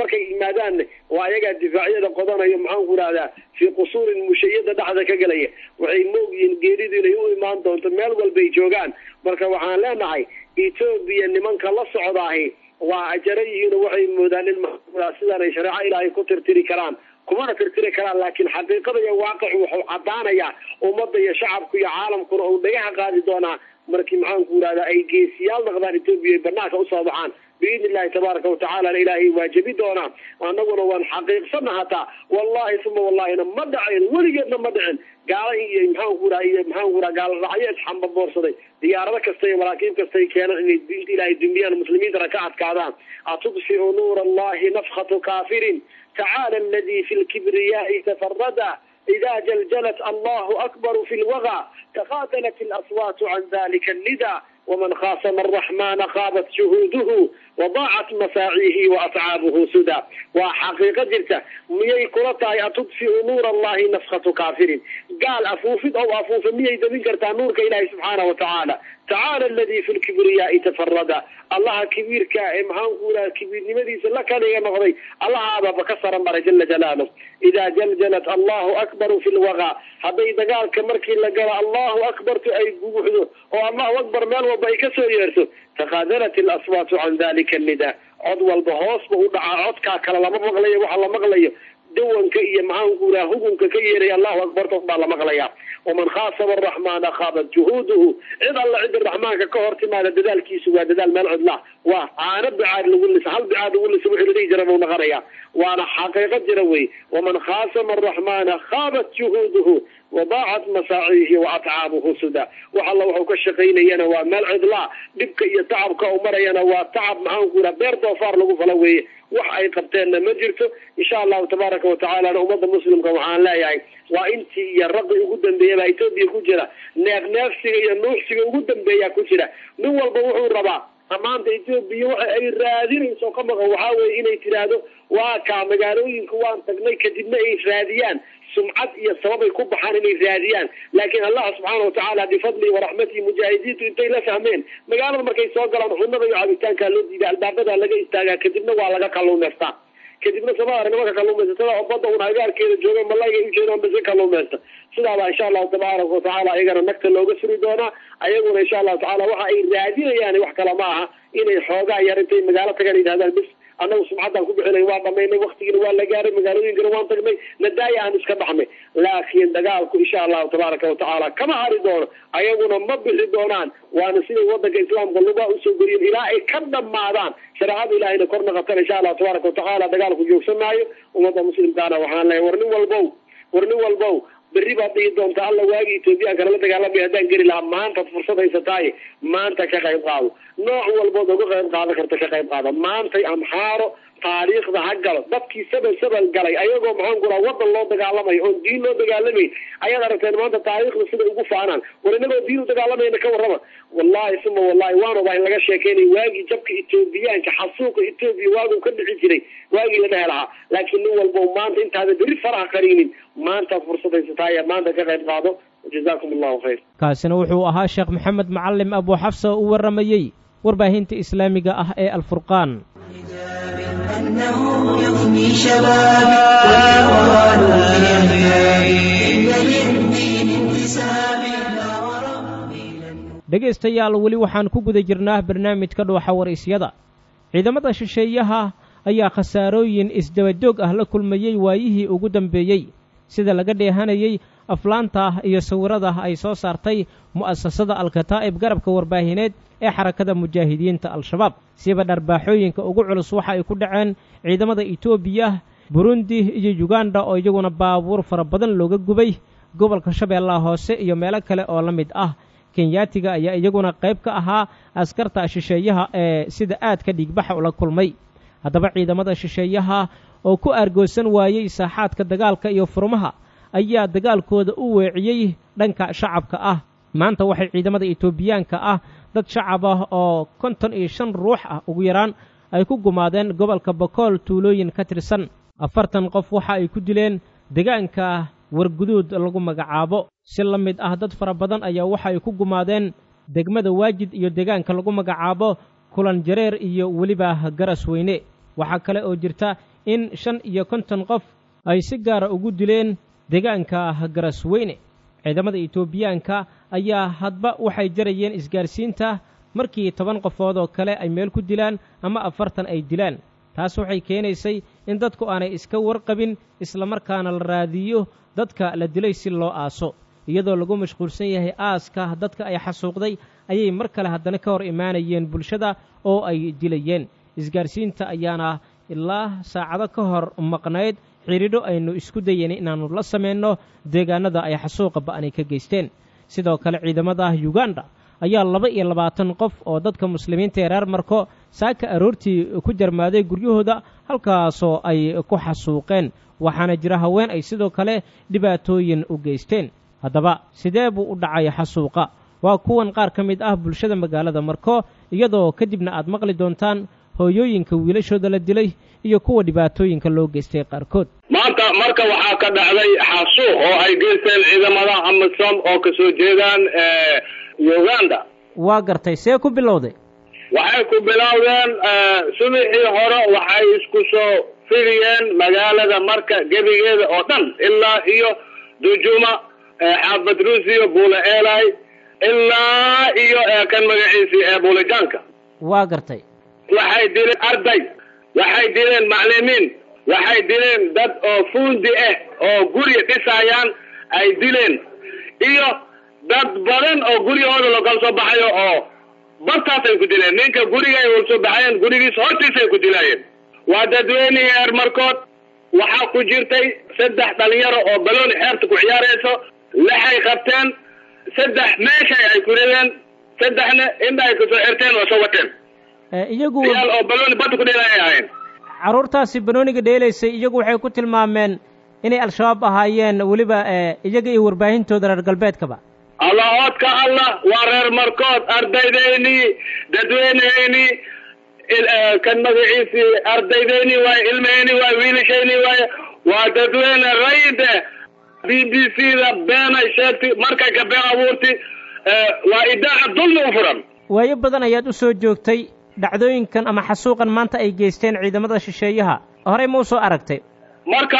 markay yimaadaanne waa ayagaa difaacyada qodanayo maxaan ku rahdaa fii qusuurin mushayada dhexda ka gelaya waxay moogyihiin geeridu inay u imaan doonto meel walbay joogaan. Marka waxaan leenahay etoobiya nimanka la socdaahi waa ajara yihiin oo waxay moodaan in maxaa sidaan ay shareeco ilaahay ku tirtiri karaan. Kumana tirtiri karaan laakiin xaqiiqada iyo waaqicu wuxuu caddaanayaa ummadda iyo shacabku iyo caalamkuna uu dhagaha qaadi doonaa. Markii maxaan ku yihahdaa ay geesiyaal naqdaan etoobiya ay banaanka u soo baxaan biidn illahi tabaaraka watacaala ilaahay waajabi doonaa. Anaguna waan xaqiiqsana hataa wallahi uma wallahina ma dhaceen weligeedna ma dhaceen gaalahii iyo maxaankuraa iyo maxaankuraa gaaladhacyo isxambaboorsaday diyaarado kastaiyo maraakiib kastay keenaan inay diinta ilahay dumbiyaan muslimiinta raka adkaadaan. Atudficu nuur allahi nafkhatu kaafirin. Tacaala aladi fi lkibriyaai tafarada ida jaljalt allahu akbaru fi lwaga taqaatalat اlaswaatu can dalika nida ومن خاصم الرحمن خابت جهوده وضاعت مساعيه وأتعابه سدى وحقيقة جرته ميي كرتا أتطفئ نور الله نفخة كافر قال أفوفد أو أفوف ميي دبين كرتا نورك إلهي سبحانه وتعالى tacaala aladii fi lkibriyaai tafarada allaha kibiirkaa ee mahaankuulaa kibiirnimadiisa la kaliga noqday allahaababa ka sara maray jala jalaalu idaa jaljalat allahu akbaru fi lwaqaa hadday dagaalka markii la galo allahu akbartu ay gubuxdo oo allahu akbar meel walba ay ka soo yeerto taqaadanat ilaswaatu can dalika nida cod walba hoosba u dhacaa codkaa kale lama maqlayo waxa la maqlayo dawanka iyo maxaan kuraa hukumka ka yeeray allahu akbarta un baa la maqlayaa. Waman khaasaba araxmaana khaabat juhuuduhu. Cid alla cida raxmaanka ka hor timaada dadaalkiisu waa dadaal meel codlah waa aana bicaad lagu lis hal bicaad lagu lisa wixii ladhihi jira buu naqanayaa. Waana xaqiiqo jira wey waman khaasama araxmaana khaabat juhuuduhu wadaacat masaaciihi wa atcaamuhu suda wax alla wuxuu ka shaqaynayana waa meel cidlaa dhibka iyo tacabka u marayana waa tacab maxaan ku yidhaha beer doofaar lagu fala weeye wax ay qabteenna ma jirto insha allahu tabaaraka watacalana ummadda muslimka waxaan leeyahay waa intii iyo raqi ugu dambeeya baa etoobiya ku jira neefneefsiga iyo nuuxsiga ugu dambeeya ku jira nin walba wuxuu rabaa maanta etoobiya waxa ay raadinayso ka maqan waxaa weye inay tidhaahdo waa kaa magaalooyinka waan tagnay kadibna ay raadiyaan. Sumcad iyo sababay ku baxaan inay raadiyaan. Laakiin allah subxaana watacaala bifadlihi waraxmatihi mujaahidiintu intay la fahmeen. Magaalada markay soo galaan cunada iyo cabitaankaa loo diiday albaabadaa laga istaagaa kadibna waa laga kalluumaystaa kadibna samada nimanka kalluumaysatada oo badda un agaarkeeda jooga malayga ujeedaan basi kalluumaysta sidaabaa insha allahu tabaaraka watacaala ayagana nagta looga suri doonaa ayaguna insha allahu tacala waxa ay raadinayaan wax kale ma aha inay xoogaa yar intay magaalo tagaan yidhahdaan bis annagu sumcaddaan ku bixinay waa dhamaynay waktigiina waa la gaaray magaalooyinkana waan tagnay nadaaya aan iska baxnay. Laakiin dagaalku insha allahu tabaaraka watacaala kama hari doono ayaguna ma bixi doonaan. Waana siday wadanka islaamka lugaa u soo goriyen ilaa ay ka dhamaadaan shareecada ilahayna kor naqatan insha allahu tabaaraka watacaala dagaalku joogsan maayo. Ummadda muslimkaana waxaan leeyahay war nin walbow war nin walbow berri baad dhihi doonta alla waagi ethoobiyaanka nala dagaalamay haddaan geli lahaa. Maantaad fursad haysataaye maanta ka qayb qaado. Nooc walbood uga qayb qaadan karta ka qayb qaado maantay amxaaro taariikhda ha galo. Dadkii sabel sabel galay ayagoo maxaan ku raha wadan loo dagaalamayo oon diin loo dagaalamayn ayaad aragteen maanta taariikhda siday ugu faanaan. War inagoo diin u dagaalamayna ka warrama. Wallahi suma wallahi waan ogaa in laga sheekeynay waagii jabka etoobiyaanka xasuuqa etoobiya waaguu ka dhici jiray waagii la lahaa. Laakiin nin walbo maanta intaada beri faraha qariinin maantaad fursad haysataaya maanta ka qayb qaado. Jazakum allahu khayr. Kaasina wuxuu ahaa sheekh maxamed macalim abu xafsa u warramayey warbaahinta islaamiga ah ee alfurqaan أنه يفني شبابي ويقال في أحيائي إن للدين انتسابي لا وربي لن dhegaystayaal weli waxaan ku guda jirnaa barnaamijka dhuuxa waraysyada ciidamada shisheeyaha ayaa khasaarooyin isdabajoog ah la kulmayey waayihii ugu dambeeyey sida laga dheehanayey aflaanta iyo sawirada ay soo saartay mu'asasada alkataa'ib garabka warbaahineed ee xarakada mujaahidiinta al-shabaab. Siba dharbaaxooyinka ugu culus waxa ay ku dhaceen ciidamada etoobiya burundi iyo yuganda oo iyaguna baabuur fara badan looga gubay. Gobolka shabeellaha hoose iyo meelo kale oo la mid ah kenyaatiga ayaa iyaguna qayb ka ahaa askarta shisheeyaha ee sida aadka dhiigbaxa ula kulmay. Haddaba ciidamada shisheeyaha oo ku aargoosan waayey saaxaadka dagaalka iyo furmaha ayaa dagaalkooda u weeciyey dhanka shacabka ah. Maanta waxay ciidamada etoobiyaanka ah dad shacab ah oo konton iyo shan ruux ah ugu yaraan ay ku gumaadeen gobolka bokool tuulooyin ka tirsan. Afartan qof waxa ay ku dileen deegaanka warguduud lagu magacaabo. Si la mid ah dad fara badan ayaa waxa ay ku gumaadeen degmada waajid iyo deegaanka lagu magacaabo kulan jareer iyo weliba garas weyne. Waxaa kale oo jirta in shan iyo konton qof ay si gaara ugu dileen deegaanka garas weyne ciidamada etoobiyaanka ayaa hadba waxay jarayeen isgaarsiinta markii toban qofood oo kale ay meel ku dilaan ama afartan ay dilaan. Taas waxay keenaysay in dadku aanay iska warqabin islamarkaana la raadiyo dadka la dilay si loo aaso. Iyadoo lagu mashquulsan yahay aaska dadka ay xasuuqday ayay mar kale haddana ka hor imaanayeen bulshada oo ay dilayeen. Isgaarsiinta ayaana ilaa saacado ka hor maqnayd xidhiidho aynu isku dayeyn inaannu la samayno deegaanada ay xasuuqa ba'anay ka geysteen. Sidoo kale ciidamada yuganda ayaa laba iyo labaatan qof oo dadka muslimiinta ee reer marko saaka aroortii ku jarmaaday guryahooda halkaasoo ay ku xasuuqeen. Waxaana jira haween ay sidoo kale dhibaatooyin u geysteen. Haddaba sidee buu u dhacay xasuuqa? Waa kuwan qaar ka mid ah bulshada magaalada marko iyadoo kadibna aad maqli doontaan hooyooyinka wiilashooda la dilay iyo kuwa dhibaatooyinka loo geystay qaarkood. Maanta marka waxaa ka dhacday xasuuq oo ay geysteen ciidamada amisom oo ka soo jeedaan uganda. Waa gartay see ku bilowday? Waxay ku bilowdeen subixii hore waxay isku soo fidiyeen magaalada marka gebigeeda oo dhan ilaa iyo dujuma xaafad ruusiyo buule eelay ilaa iyo kan magaciisii ee buulejaanka waa gartay. Waxay dileen arday waxay dileen maclimiin waxay dileen dad oo fuundi ah oo guri dhisayaan ay dileen. Iyo dad badan oo guryahooda lagala soo baxayo oo bartaasay ku dileen. Ninka guriga ay wala soo baxayeen gurigiisa hortiisay ku dilaayeen. Waa dadweynihii eer markood waxaa ku jirtay saddex dhalinyaro oo balooni xeerta ku ciyaarayso lixay qabteen saddex meeshay ay ku rideen saddexna indha ay ka soo xirteen oo soo wateen iyagu dheelaayay ahayn carruurtaasi banooniga dheelaysay iyagu waxay ku tilmaameen inay al-shabaab ahaayeen weliba iyaga iyo warbaahintooda reer galbeedkaba. Allahoodka allah waa reer markood ardaydeynii dadweyneheynii kan magaciisii ardaydeynii waaye ilmaheynii waaye wiilasheynii waaye waa dadweyne rayde. B b c da beenay sheegti markay ka been abuurti waa idaaca dulmi u furan. Waayo badan ayaad u soo joogtay dhacdooyinkan ama xasuuqan maanta ay geysteen ciidamada shisheeyaha. Horey ma u soo aragtay? Marka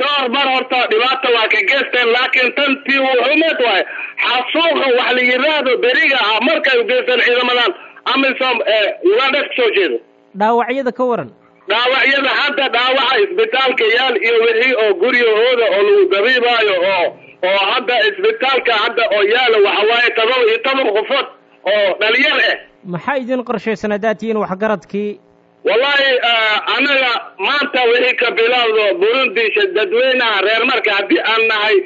dhowr mar horta dhibaata waa ka geysteen laakiin tantii wuxumeed waaye. Xasuuqa wax la yiraahdo beriga ah markay geysteen ciidamadan amisom ee uganda ka soo jeedo. Dhaawacyada ka waran? Dhaawacyada hadda dhaawaca isbitaalka yaal iyo wixii oo guryahooda oo lagu dabiibaayo oo oo hadda isbitaalka hadda oo yaalla waxa waaye todoba iyo toban qofood oo dhalinyar ah maxaa idin qorshaysan haddaad waxgaradkii wallahi anaga maanta wixii ka bilowdo burundi dadweynaha reer marka haddii aan nahay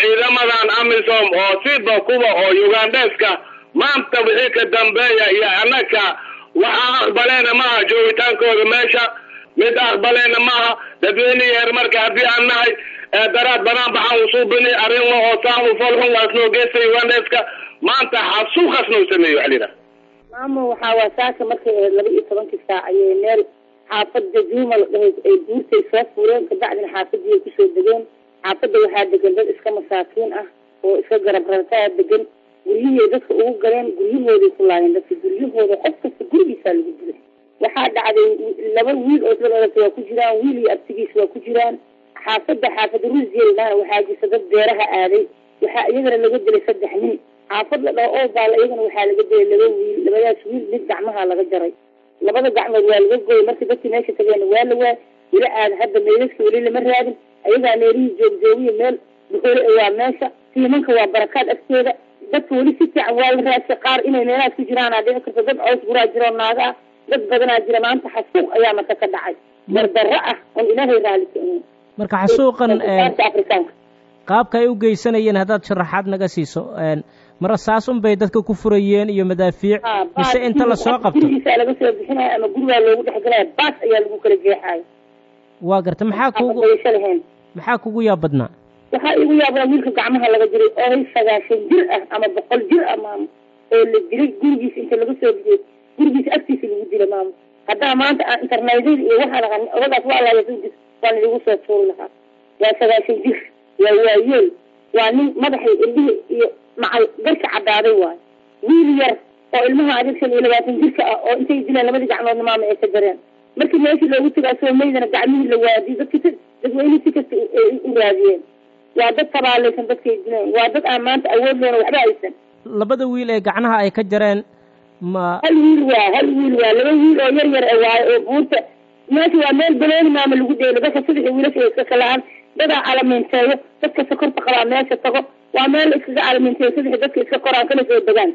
ciidamadan amisom oo siba kuwa oo ugandeska maanta wixii ka dambeeya iyo anaka waxa aqbaleena maaha joogitaankooda meesha mid aqbaleena maaha dadweynihii reer marka haddii aan nahay daraad banaan baxaan usuubini arrin oo saamu folxun waa isnoo geystay ugandeska maanta xasuuqas noo sameeyo waxa maamo waxaa waa saaka markay ahayd laba iyo tobankii saac ayay meel xaafada juuma la ay buurtay soo fuureen kabacdina xaafadii ay ku soo degeen. Xaafadda waxaa degan dad iska masaakiin ah oo iska garab rartaa degan guryihii dadka ugu galeen guryahooday ku laayeen dadka guryahooda qof kasta gurigiisaa lagu dilay waxaa dhacday laba wiil oo dhalata waa ku jiraan wiil iyo abtigiis waa ku jiraan. Xaafadda xaafada ruusiyeldana waxaa jirta dad beeraha aaday. Waxaa iyagana laga dilay saddex nin xaafad la dhaho oo baala iyagana waxaa laga dilay laba wiil labadaas wiil mid gacmaha laga jaray. Labada gacmood waa laga gooyay markii dadkii meesha tageen waa la waay weli aad hadda meydadka weli lama raadin. Ayagaa meelihii joogjoogiya meel duhole waa meesha siimanka waa barakaad agteeda. Dadka weli si fiican waa la raasay qaar inay meelahaas ku jiraanaa dhici karta dad cows guraa jiro naaga ah dad badanaa jira maanta xasuuq ayaa marka ka dhacay. Dardarro ah oon ilaahay raali keenin marka xasuuqan afrikaanka. qaabka ay u geysanayeen haddaad sharaxaad naga siiso mara saas un bay dadka ku furayeen iyo madaafiic. Mise inta la soo qabto. laga soo bixinaya ama gurigaa loogu dhex galaya baas ayaa lagu kala jeexayo waa garta maxaa kugu maxaa kugu yaab badnaa? Waxaa igu yaabnaa wiilka gacmaha laga jiray oo sagaashan jir ah ama boqol jir ah maamo oo la dilay gurigiisa inta laga soo bixiyey. Gurigiisa agtiisa lagu dilay maamo haddaa maanta aan internetyada iyo waxaa laqa odagaas waa gurigiis waan idigu soo tuuri lahaa. Waa sagaashan jir waa waayeel waa nin madaxay ilmihii iyo macal garka caddaaday waayo. Wiil yar oo ilmaha adig shan iyo labaatan jirka ah oo intay dileen labadii gacmoodna maama ay ka jareen. Markii meeshii loogu tagaa soo meydana gacmihii la waadiy dadki si dadweynihii si kasta u raadiyeen. Waa dad tabaalaysan dadkay dileen waa dad aan maanta awood leena waxba haysan labada wiil ee gacnaha ay ka jareen ma hal wiil waa hal wiil waa. Laba wiil oo yar yar waayo oo buurta meesha waa meel balooni maama lagu dheelo. Dadka sadexi wiilasha iska kalaan dadaa calaminteeyo dadka sokorta qabaa meesha tago waa meel iskaga calaminteeyo sadexi dadka iska koraan kana soo degaan.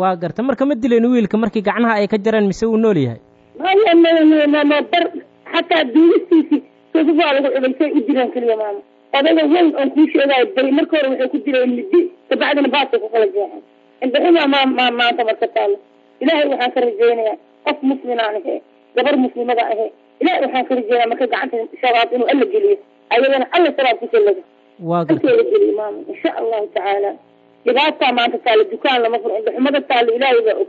Waa garta marka ma dileen wiilka markii gacnaha ay ka jareen mise wuu nool yahay? Maya bar xataa duulistiisii sosufaa lagu cubaysay u dileen keliya maama odayga weyn oon kuu sheegaayo bari marka hore waxay ku dileen midi kabacdina baasay ku kala jeexeen. Indhaxumaa ma ma maanta marka taalo ilaahay waxaan ka rajaynayaa qof muslimaan ahe gabar muslimada ahe ilahay waxaan ka rajaynaya marka gacanta shabaab inuu alla geliyo ayadana alla shabaab ku sallago insha allahu tacaala dhibaataa maanta taalo dukaan lama furo indhaxumada taalo ilaahay baa og.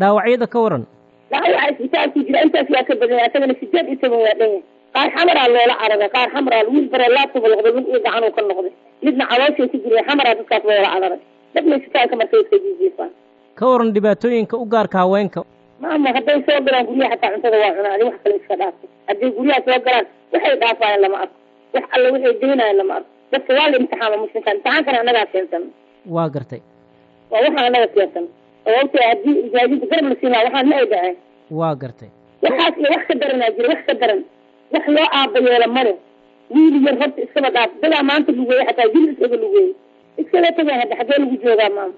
Dhaawacyada ka waran. Dhaawaca isbitaalku jira intaas yaa ka badanya asagana sideed iyo toban waa dhan yahay qaar xamaraa loola cararay qaar xamaraa wiil bare laabtuba noqday lug iyo gacan uu ka noqday. Midna calooshay ku jireen xamaraa dadkaas loola cararay. Dadna isbitaalka markay iska jiijiifaan ka waran dhibaatooyinka u gaarka haweenka. Maama hadday soo galaan guryaha xataa cuntada waa cunaan. Adi wax kale iska dhaafay hadday guryaha soo galaan waxay dhaafaayaan lama arko. Wax alle waxay daynayan lama arko dadka waa la imtixaama muslimka imtixaankana annagaa keensan waa gartay. Waa waxaan annaga keensan sababto haddii ijaajinta garab la siin lahaa waxaan ma ay dhaceen waa gartay. Waxaas iyo wax ka daranaa jira wax ka daran wax loo aaba yeela male wiil yar horta iskaba dhaaf. Dadaa maanta lugeeye xataa jil iskaga lugeeye iskaga tagaan hadda xaggee lagu joogaa maama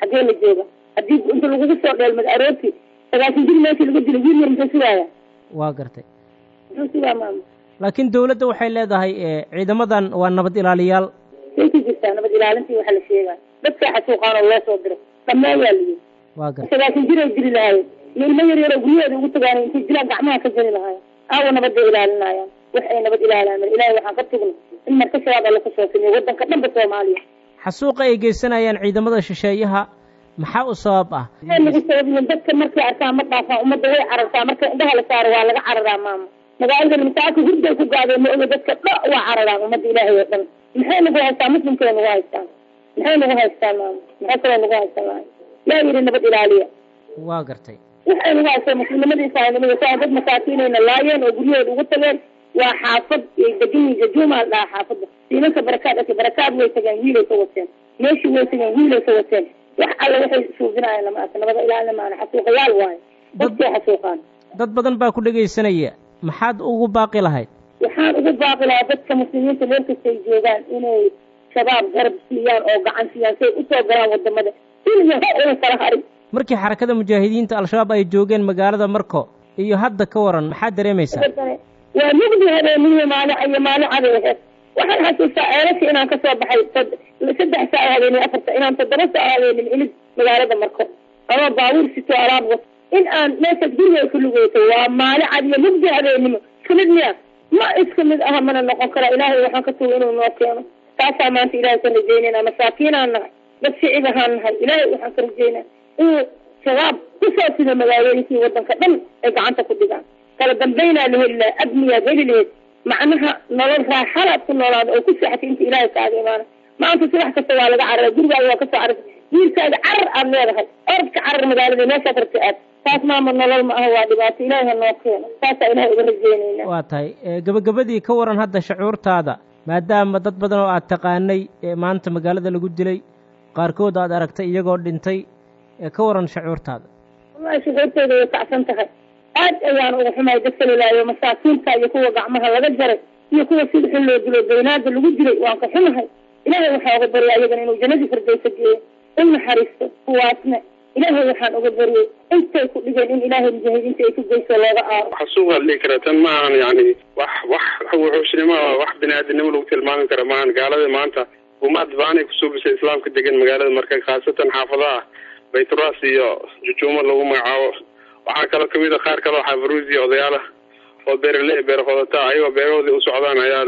xaggee la jooga. Haddii inta lagugu soo dheelmad aroortii sagaashan jir meesha laga dilo wiil yar muxuu sugaaya waa gartay. Muxuu sugaa maama laakiin dawladda waxay leedahay ciidamadan waa nabad ilaaliyaal. Say ku jirtaa nabad ilaalintii waxa la sheegaya dadkaa xasuuqaan oo loo soo diro. Layihi waa gartay sagaashan jir ay dili lahaayeen. Iyo ilmo yar yaroo guryaheeda ugu tagaana intay dilaan gacmaha ka jari lahaayeen. Aawa nabadday ilaalinayaan. Wax ay nabad ilaaliyaan ilahay waxaan ka tugna in marka shabaab alla ka soo sameeyo waddanka dhanba soomaaliya. Xasuuqa ay geysanayaan ciidamada shisheeyaha maxaa u sabab ah? Nagu sababiyen dadka markay arkaan ma dhaafaan ummadda way carartaa. Marka indhaha la saaro waa laga cararaa maama magaalada misaaka hurday ku gaadeen oga dadka dha waa cararaan ummadda ilaahay oo dhan. Maxay nagu haystaan muslimkay nagu haystaan maxay nagu haystaan maama maxay kaloo nagu haystaan yaa yidhi nabad ilaaliya. Waa gartay. Waxay nagu haystaan muslimnimadii islaamnimada saa dad masaakiinayna laayeen oo guryahooda ugu tageen waa xaafad ay degan yihiin jajuuma la dhahaa xaafadda siimanka barakaad ake barakaad way tageen wiilay ka wateen. Meeshii way tageen wiilay ka wateen. Wax alle waxay suubinayaan lama arka nabada ilaalina maana xasuuqayaal waayo dadkay xasuuqaan. dad badan baa ku dhegaysanaya maxaad ugu baaqi lahayd? Waxaan ugu baaqi lahaa dadka muslimiinta meel kastay joogaan inay shabaab garab siiyaan oo gacan siiyaan say u soo galaan waddamada iliya ho una kala harin. Markii xarakada mujaahidiinta al-shabaab ay joogeen magaalada marko iyo hadda ka waran maxaad dareemaysaa? Waa mugdi habeenimo maalic iyo maalicada aheed waxaan xasuustaa ceelasha inaan ka soo baxay saddex saa habeenimo afarta inaan toddoba saa habeenimo ilid magaalada marko ama baabuur sito alaab wato in aan meeshaas guriga ku lugeyso waa maalicad iyo mugdi habeenimo isku mid miya ma isku mid aha mana noqon kara ilaahay waxaan ka tuga inuu noo keeno taasaa maanta ilahay ka rajeynayna masaakiinaan nahay dad shicib ahaan nahay ilaahay waxaan ka rajeynaa inuu shabaab ku soo sido magaalooyinkii wadanka dhan ay gacanta ku dhigaan kala dambaynaa la heli lahaa admiyaad heli laheyd macnaha nolol raaxadaad ku noolaada oo ku seexatay inta ilaahay kaaga imaana maanta subax kasta waa laga cararay gurigaaga waa ka soo carartay wiilkaaga carar aad leedahay orodka carar magaalada meeshaad rabtay aad taas maama nolol ma aha waa dhibaato ilaahay ha noo keeno. Taasaa ilahay uga rajeynayna. Waa tahay. Gabagabadii ka waran hadda shacuurtaada maadaama dad badan oo aad taqaanay ee maanta magaalada lagu dilay qaarkood aad aragtay iyagoo dhintay ka waran shacuurtaada. Wallahi shucuurteyda way kacsan tahay. Aad ayaan uga xumahay dadka lalaayo masaakiinta iyo kuwa gacmaha laga jaray iyo kuwa sida xun loo dilo baynaada lagu dilay waan ka xumahay. Ilaahay waxaa uga barya ayagana inuu jannadii firdowsa geeyo u naxariisto kuwaasna ilaahay waxaan uga baryay intay ku dhigeen in ilaahay mujaahidiinta ay ku geyso looga aaro xasuuqaad dhihi kara tan ma ahan yani wax wax wuxuushnimo wax bini-aadinimo lagu tilmaami kara maahan. Gaalada maanta umaad baanay ku soo bisay islaamka degan magaalada marka khaasatan xaafadaha bayturaas iyo jujuumo lagu magacaabo. Waxaa kaloo ka mid a qaar kaloo xaafaruusiya odayaala. Oo beerale beer qodata ayagoo beerahoodii u socdaan ayaa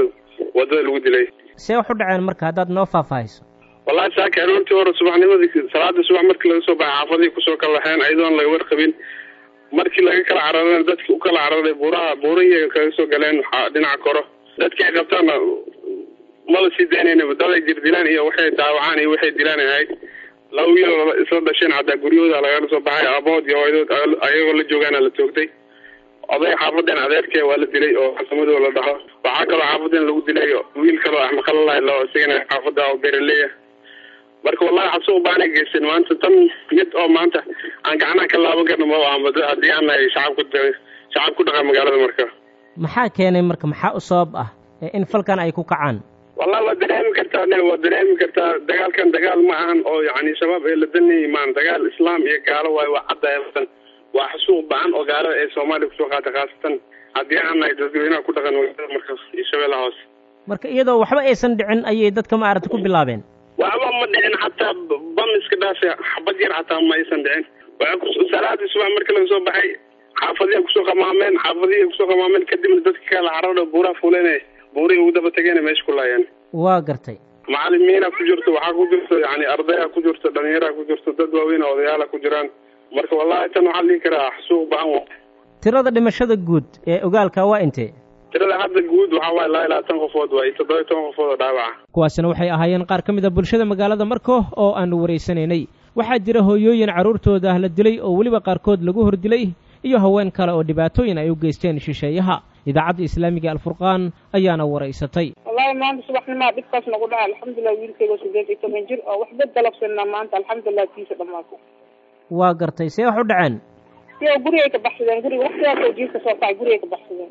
waddada lagu dilay. See wax u dhaceen marka haddaad noo faahfaahiso wallahi saaka aroortii hore subaxnimadii salaada subax markii laga soo baxay xaafadihii ku soo kala laxeen ayadoon laga warqabin. Markii laga kala carareen dadkii u kala cararay buuraha buurahii kaga soo galeen dhinaca koro. Dadkii ay qabtaana mala sii daynaynaba daday jirdilaan iyo waxay daawacaan iyo waxay dilaan ahayd laba wiil isla dhasheen hataa guryahooda lagala soo baxay aabahood iyo hooyadood ayagoo la joogaana la toogtay. Oday xaafaden adeerkee waa la dilay oo xasamadoo la dhaho waxaa kaloo xaafaden lagu dilay wiil kaloo axmaqalalahi loo isagana xaafada oo beeraleya marka wallahi xasuuq baanay geysan maanta tan mid oo maanta aan gacnaha ka laaban karna ma ahamba haddii aan nahay shacabku shacab ku dhaqan magaalada marka. Maxaa keenay marka maxaa u sabab ah in falkan ay ku kacaan? Wallahi waa dareemi kartaa ne waa dareemi kartaa dagaalkan dagaal ma ahan oo yani shabaab ay la danayay maan dagaal islaam iyo gaalo waayo waa caddaatan waa xasuuq ba'an oo gaalada ee soomaaliya ku soo qaata khaasatan haddii aan nahay dadweynaha ku dhaqan magaalada marka iyo shabeellaha hoose. Marka iyadoo waxba aysan dhicin ayay dadka maaragta ku bilaabeen waxba ma dhicin xataa bam iska dhaafe xabad yar xataa ma aysan dhicin. Salaadii subax markii laga soo baxay xaafadihi ku soo qamaameen xaafadihi ku soo qamaameen kadibna dadka kala cararo buuraha fuuleen buurihii ugu daba tageen meesha ku laayeen. Waa gartay. Macalimiina ku jirto waxaa ku jirto yani ardaya ku jirto dhalinyaraa ku jirto dad waaweyn oo odayaala ku jiraan. Marka wallahi tan waxaa dhihi karaa xasuuq ba'an tirada dhimashada guud ee ogaalka waa intee tirada hadda guud waxaa waay ilaa ilaa tan qofood waay toddoba iyo toban qofood oo dhaawaca kuwaasina waxay ahaayeen qaar ka mid a bulshada magaalada marko oo aanu waraysanaynay waxaa jira hooyooyin carruurtooda la dilay oo weliba qaarkood lagu hordilay iyo haween kale oo dhibaatooyin ay u geysteen shisheeyaha. Idaacadda islaamiga alfurqaan ayaana waraysatay wallahi maanta subaxnimaa dhibkaas nagu dhaca alxamdulilah wiilkayga sideed iyo toban jir oo waxba galabsanaa maanta. Alxamdulilah tiisa dhamaatay waa gartay see wax u dhaceen? Si oo gurigay ka baxsadeen. Guriga waktigaasoo jiirka soo kacay gurigay ka baxsadeen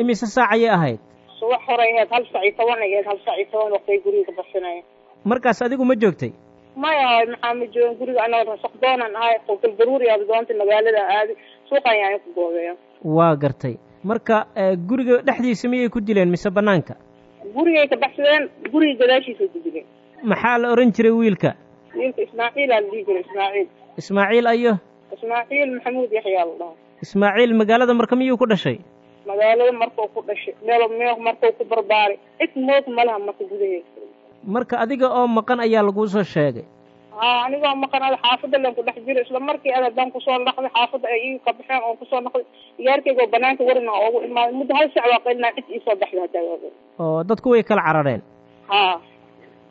imise saac ayay ahayd? Subax horay ahayd hal sac iyo toban ay ahayd hal sac iyo toban waqtay guriga ka baxsanaya markaas adigu ma joogtay? Maya maxaa ma joogin? Guriga anaga saqdoonan ahay qowtal baruuri aad doonta magaalada aadi suuqan yaan ku goobeeya waa gartay. Marka guriga dhexdiisa miyay ku dileen mise banaanka gurigay ka baxsadeen guriga gadaashiisa ku dileen maxaa la odhan jiray wiilka? Wiilka ismaaciil aa la dhihi jiray ismaaciil. Ismaaciil ayo? Ismaaciil maxamuud yaxyaa la dhahaa. Ismaaciil magaalada marka miyuu ku dhashay magaalada markau ku dhashay meel meel markau ku barbaaray cid moog ma laha marka gudaheeda marka adiga oo maqan ayaa laguu soo sheegay. Haa anigoo maqan ada xaafadda len ku dhex jiro isla markii ada dan ku soo naqday xaafadda ay ii ka baxeen oo ku soo naqday iyaarkayga oo banaanka warina oogu imaaday muddo hal sac waa qalinaa cid iisoo baxda hadaa oo dadku way kala carareen. Haa.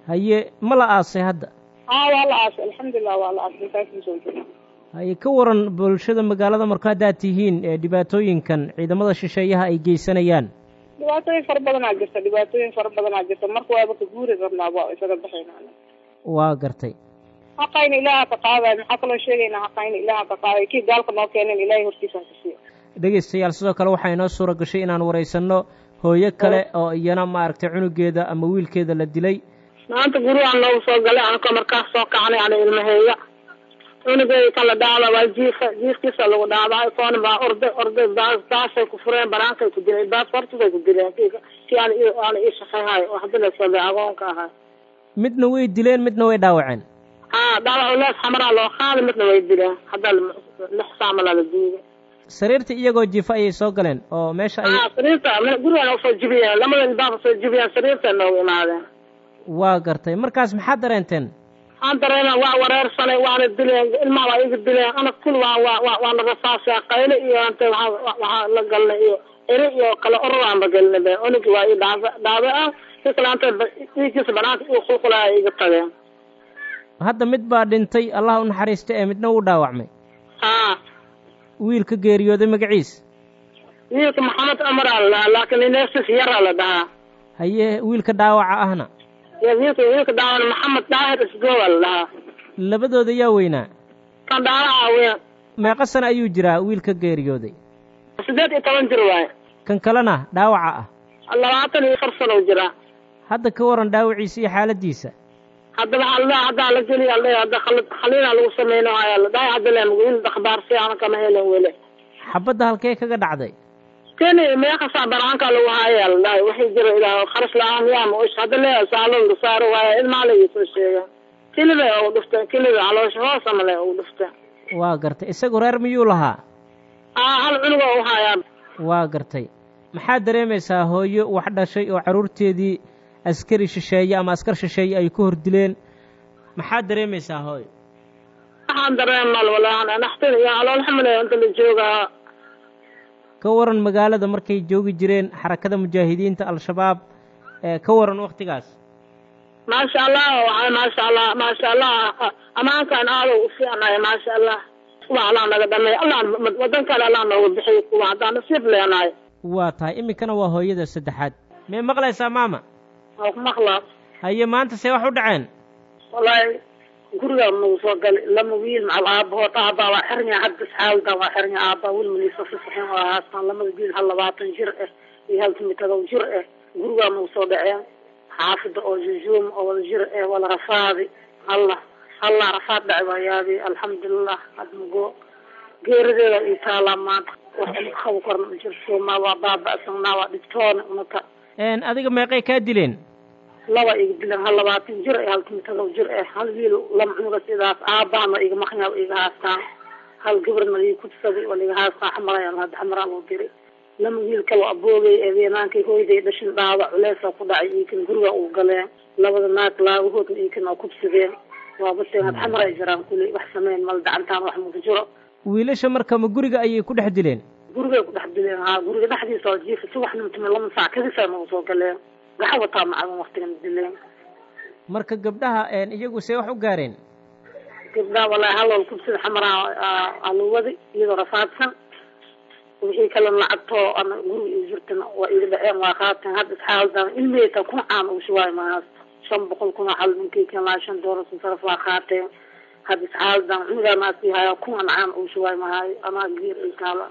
Haye ma la aasay hadda? Haa waa la aasay alxamdulilah waa la aasay intaasisoo jira haye ka waran bulshada magaalada marka haddaad tihiin ee dhibaatooyinkan ciidamada shisheeyaha ay geysanayaan. Dhibaatooyin fara badanaa jirta dhibaatooyin fara badanaa jirta. Marka waaba ka guuri rabnaa waa isaga baxayna waa gartay. Xaqayna ilaaha ka qaadayo maxaa kaloo sheegaynaa xaqayna ilaaha ka qaadayo kii gaalka noo keeneen ilaahay hortiisaan ka siiya dhegaystayaal sidoo kale waxaa inoo suura gashay inaan waraysanno hooyo kale oo iyana maaragtay cunugeeda ama wiilkeeda la dilay. Maanta gurigaan noogu soo galay anaka markaas soo kacnay ana ilmaheeya cunugeyga kala dhaada waa jiifa jiifkiisa lagu dhaadaa soona baa orday orday baas baasay ku fureen banaankay ku dileen baas hortibay ku dileen ki aan i aana ii shaqeyhayo oo hadda la soobay agoonka ahay midna way dileen midna way dhaawaceen haa dhaawac lees xamaraa loo qaaday midna way dileen hadda lix saamalaa la duugay sariirta iyagoo jiifa ayay soo galeen oo meesha ay sariirta gurigaan u soo jibiyeen lamada ilbaaba soo jibiyeen sariirta noogu imaadeen waa gartay markaas maxaad dareenteen waxaan dareema waa wareersanay waana dileen ilmaha waa iga dileen ana kul waa waa waana rasaasay qayle iyo ante waxaa la galnay iyo eri iyo kale orwaanba gelnay be unigi waa ii dhaabe dhaabe ah si kale ante dhiigiisa banaanka ii qulqulaya iga tageen. Hadda mid baa dhintay allah u naxariista ee midna wuu dhaawacmay. Haa. Wiilka geeriyooday magaciis. Wiilka maxamed la dhahaa laakiin inesis yaraa la dhahaa. Haye wiilka dhaawaca ahna iyo wiilka wiilka dhaawan maxamed daahir isgooba la dhahaa labadooda yaa weynaa dhaawaca weyn meeqa sana ayuu jiraa wiilka geeriyooday? Sideed iyo toban jir waaye. Kan kalena dhaawaca ah. Labaatan iyo afar sano jiraa hadda ka waran dhaawaciisa iyo xaaladiisa? Hadda waxaa la dhaha haddaa la geliya la hadda khali lagu sameyno haya hadda leen wiil akhbaarsi aan kama helen weli. Xabadda halkee kaga dhacday keni meeqasaa banaanka lagu haya la dhahay waxay jira ilaa kharash la'aan yaa ma osh hadda lee saalon la saaro waaya ilmaa la soo sheega. Kilibay ugu dhufteen kilibay caloosha hoos ama le ugu dhufteen waa gartay. Isagu reer miyuu lahaa? Aa hal cunuga u hayaa waa gartay. Maxaad dareemaysaa hooyo wax dhashay oo carruurteedii askari shisheeye ama askar shisheeye ay ku hor dileen maxaad dareemaysaa hooyo? Waxaan dareemal walaa naxtin iyo calool xamle inta la joogaa ka waran magaalada markay joogi jireen xarakada mujaahidiinta al-shabaab ee ka waran wakhtigaas maasha allah maasha allah maasha allah amaankan aada u fiicnahay maasha allah kuwa allah naga dhameey allah wadan kale allah nooga bixiy kuwa haddaan nasiib leenahay. Waa tahay iminkana waa hooyada saddexaad. Mee maqlaysaa maama? Waa ku maqlaa haye maanta see wax u dhaceen? Wallaahi gurigaa nagu soo galay lama wiil macal aabahood aabaa waa xirnya hadda isxaaldan waa xirnya aabaa wiil maniisa fasaxin waa lamada wiil hal labaatan jir ah iyo hal timitadow jir ah gurigaa nagu soo dhaceen xaafida oo jujuum oo wada jir ah wala rafaadi allah allah rafaad dhacay waa yaabi alxamdulilah admago geerideeda ii taalaa maanta wax qabu korna ma jirto waa baaba'sanaa waa dhibtoona unaka adiga meeqay kaa dileen laba hal labaatan jir hal timitadow jir ah hal wiil lama cunuga sidaas aabaana iga maqnya iga haastaan hal gabarna ii kudsaday oo iga haastaan xamarayan hadda xamaraa loo diray lama wiil kalo aboogay ee weenaankay hooyday dhashin dhaada culeesa ku dhacay iikan guriga uu galeen. Labada naag laagahoodna iikan oo kubsadeen waa bateen had xamar ay jiraan kuley wax sameyn mal gacantaan wax muka jiro. Wiilasha marka ma guriga ayay ku dhex dileen? Gurigay ku dhex dileen haa guriga dhexdiisa jiifa si wax nimtimi lama saac kadisa nagu soo galeen gaxa wataa macadan waktigan dileen marka gabdhaha iyagu see wax u gaareen? Gabdhaha wallaahi halool kubsida xamaraa aluwadi iyadoo rafaadsan. Wixii kale lacagtoo ana guriga ii jirtana waa iga dhaceen waa qaateen hadda isxaaldan ilmiheyta kun caan uu shuwaay mahaasta shan boqol kuna xal ninkii keenlaa shan doolar saraf waa qaateen hadda isxaaldan cunugaa maasii haya kun caan uu shuwaay mahaayo anaa geer ay taala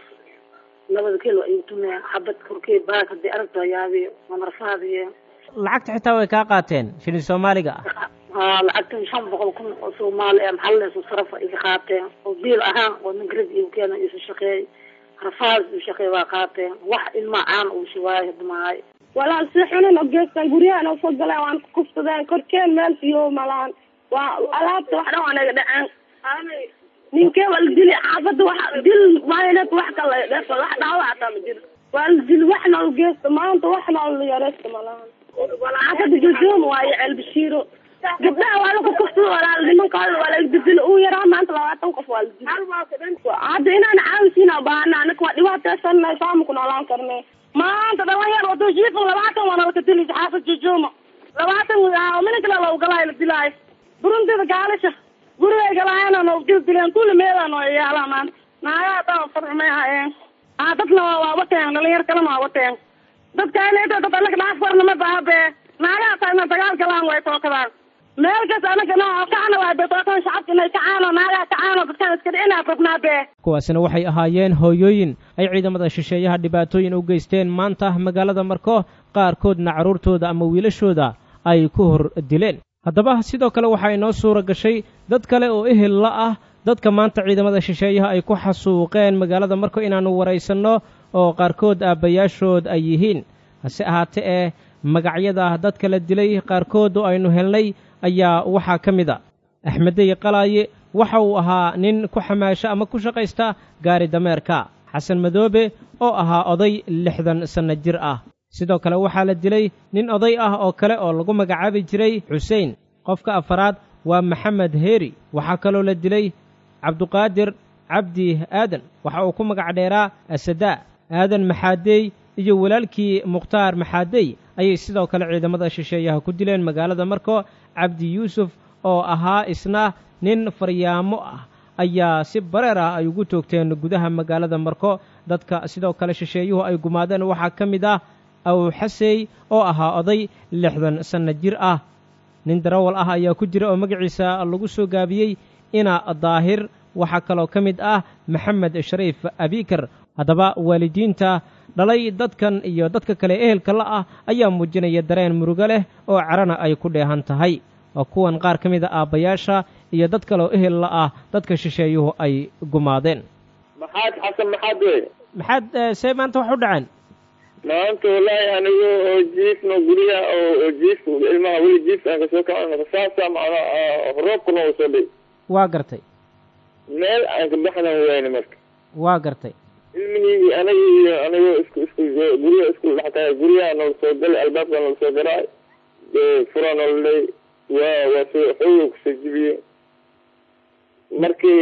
labada kelo ay tumeen xabad korkey baag haddii aragta yaabiyo wana rafaadiyeen lacagta xitaa way kaa qaateen shilin soomaaliga? Ah haa lacagtan shan boqol kun oo soomaali ah maxalleesu sarafa iga qaateen. Oo biil ahaan oo ningrad iu keena isu shaqeey rafaad uu shaqeey waa qaateen. Wax ilma caan uu shuwaay hadda mahaayo walaal si xunin oo geestan guryahan oo soo galeen waan kufsadeen korkeen meel fiyo malaan waa alaabta wax dhan waa naga dhaceen ninkee waa la dili xaafadda wax dil maalinad wax kale dhef wax dhaawac hataa ma jiro waa la dili wax nool geesta maanta wax nool yareysta malaan xaafadda jojoom waayo ceelbashiiro gabdhaha waa laku kufsado walaal nimankooda waa laga didilo uu yaraa maanta labaatan qof waa la dili hadda inaan caawisiina baahana anaka waa dhibaateysanay saama ku noolaan karne. Maanta dhalinyar wado labaatan waa nalaka dilaysa xaafad jojooma labaatan mina kale loo galaayo la dilaayo burunteeda gaalisha gurigay galaayana noo dil dileen tuli meedaa noo yaalaa maanta naagaa taa farxumay hayeen aa dadna waa wateen dhalinyar kalena waa wateen dadka inayta dad anaka dhaaf warna ma baabe naagaha taa dagaal galaan way tookadaan. Meel kas anaga noo kacna waa dadootan shacabka inay kacaan oo naagaha kacaan oo dadkaan iska dhicinaa rabnaa bee. Kuwaasina waxay ahaayeen hooyooyin. Ay ciidamada shisheeyaha dhibaatooyin u geysteen. Maanta magaalada marko qaarkoodna carruurtooda ama wiilashooda ay ku hor dileen haddaba sidoo kale waxaa inoo suura gashay dad kale oo ehel la ah dadka maanta ciidamada shisheeyaha ay ku xasuuqeen magaalada marko inaannu waraysanno oo qaarkood aabbayaashood ay yihiin. Hase ahaatee ee magacyada dadka la dilay qaarkood oo aynu helnay ayaa waxaa ka mid a. Axmedey qalaaye waxa uu ahaa nin ku xamaasho ama ku shaqaysta gaari dameerka. Xasan madoobe oo ahaa oday lixdan sanno jir ah sidoo kale waxaa la dilay nin oday ah oo kale oo lagu magacaabi jiray xusein qofka afaraad waa maxamed heeri. Waxaa kaloo la dilay cabduqaadir cabdi aadan. Waxa uu ku magac dheeraa asadaa aadan maxaadeey iyo walaalkii mukhtaar maxaadey ayay sidoo kale ciidamada shisheeyaha ku dileen magaalada marko. Cabdi yuusuf oo ahaa isna nin faryaamo ah ayaa si bareer ah ay ugu toogteen gudaha magaalada marko. Dadka sidoo kale shisheeyuhu ay gumaadeen. Waxaa ka mid ah aw xasey oo ahaa oday lixdan sanno jir ah nin darawal ah ayaa ku jira oo magaciisa lagu soo gaabiyey ina daahir waxaa kaloo ka mid ah maxamed shariif abikar haddaba waalidiinta dhalay dadkan iyo dadka kale ehelka la ah ayaa muujinaya dareen murugo leh oo carana ay ku dheehan tahay waa kuwan qaar ka mid a aabbayaasha iyo dad kaleoo ehel la ah dadka shisheeyuhu ay gumaadeen maxaad xasan maxaad maxaad see maanta wax u dhaceen maanta wallaahi anigo oo jiifno guryaha oo jiif ilmaha weli jiif aan ka soo kacno saasa macnaa roobkuna uu soo dhig waa gartay. Meel aan ka baxna wayne marka. Waa gartay. Ilmihii anaga iyo anigoo isku isku guryaha isku dhex tahay guryaha nala soo galay albaabka nala soo garaay fura nala ley waa waa soo xooga ku soo jibiye markii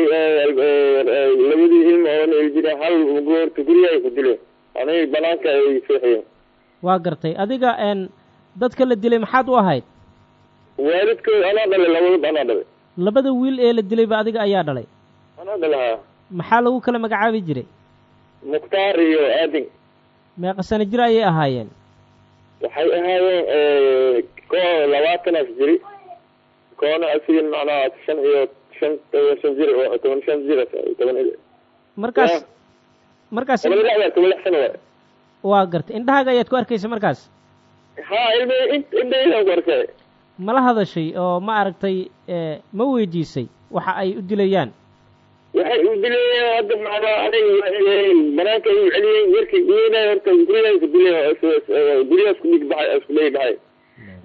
labadii ilma oona jireen hal goorta guryahay ku dileen aniga banaanka ay seexiyeen waa gartay. Adiga n dadka la dilay maxaad u ahayd? Waalidkood anaa dhalay labadaba anaa dhalay. Labada wiil ee la dilayba adiga ayaa dhalay? Anaa dhalay haa. Maxaa lagu kala magacaabi jiray? Mukhtaar iyo aadin. Meeqa sano jir ayay ahaayeen? Waxay ahaayeen koo labaatanaas jiri. Koona asigan macnaha shan iyo shan toban shan jir toban shan jir toban markaas markaas toban lix toban lix sano waay waa gartay. Indhahaaga ayaad ku arkaysa markaas? Mala hadashay oo ma aragtay ma weydiisay waxa ay u dilayaan? Waxay u dilayeen hadda ay u celiyeen yarkii iyada horta guryahay ku dileen guryahaas ku dhig baxay isku dhegi baxay.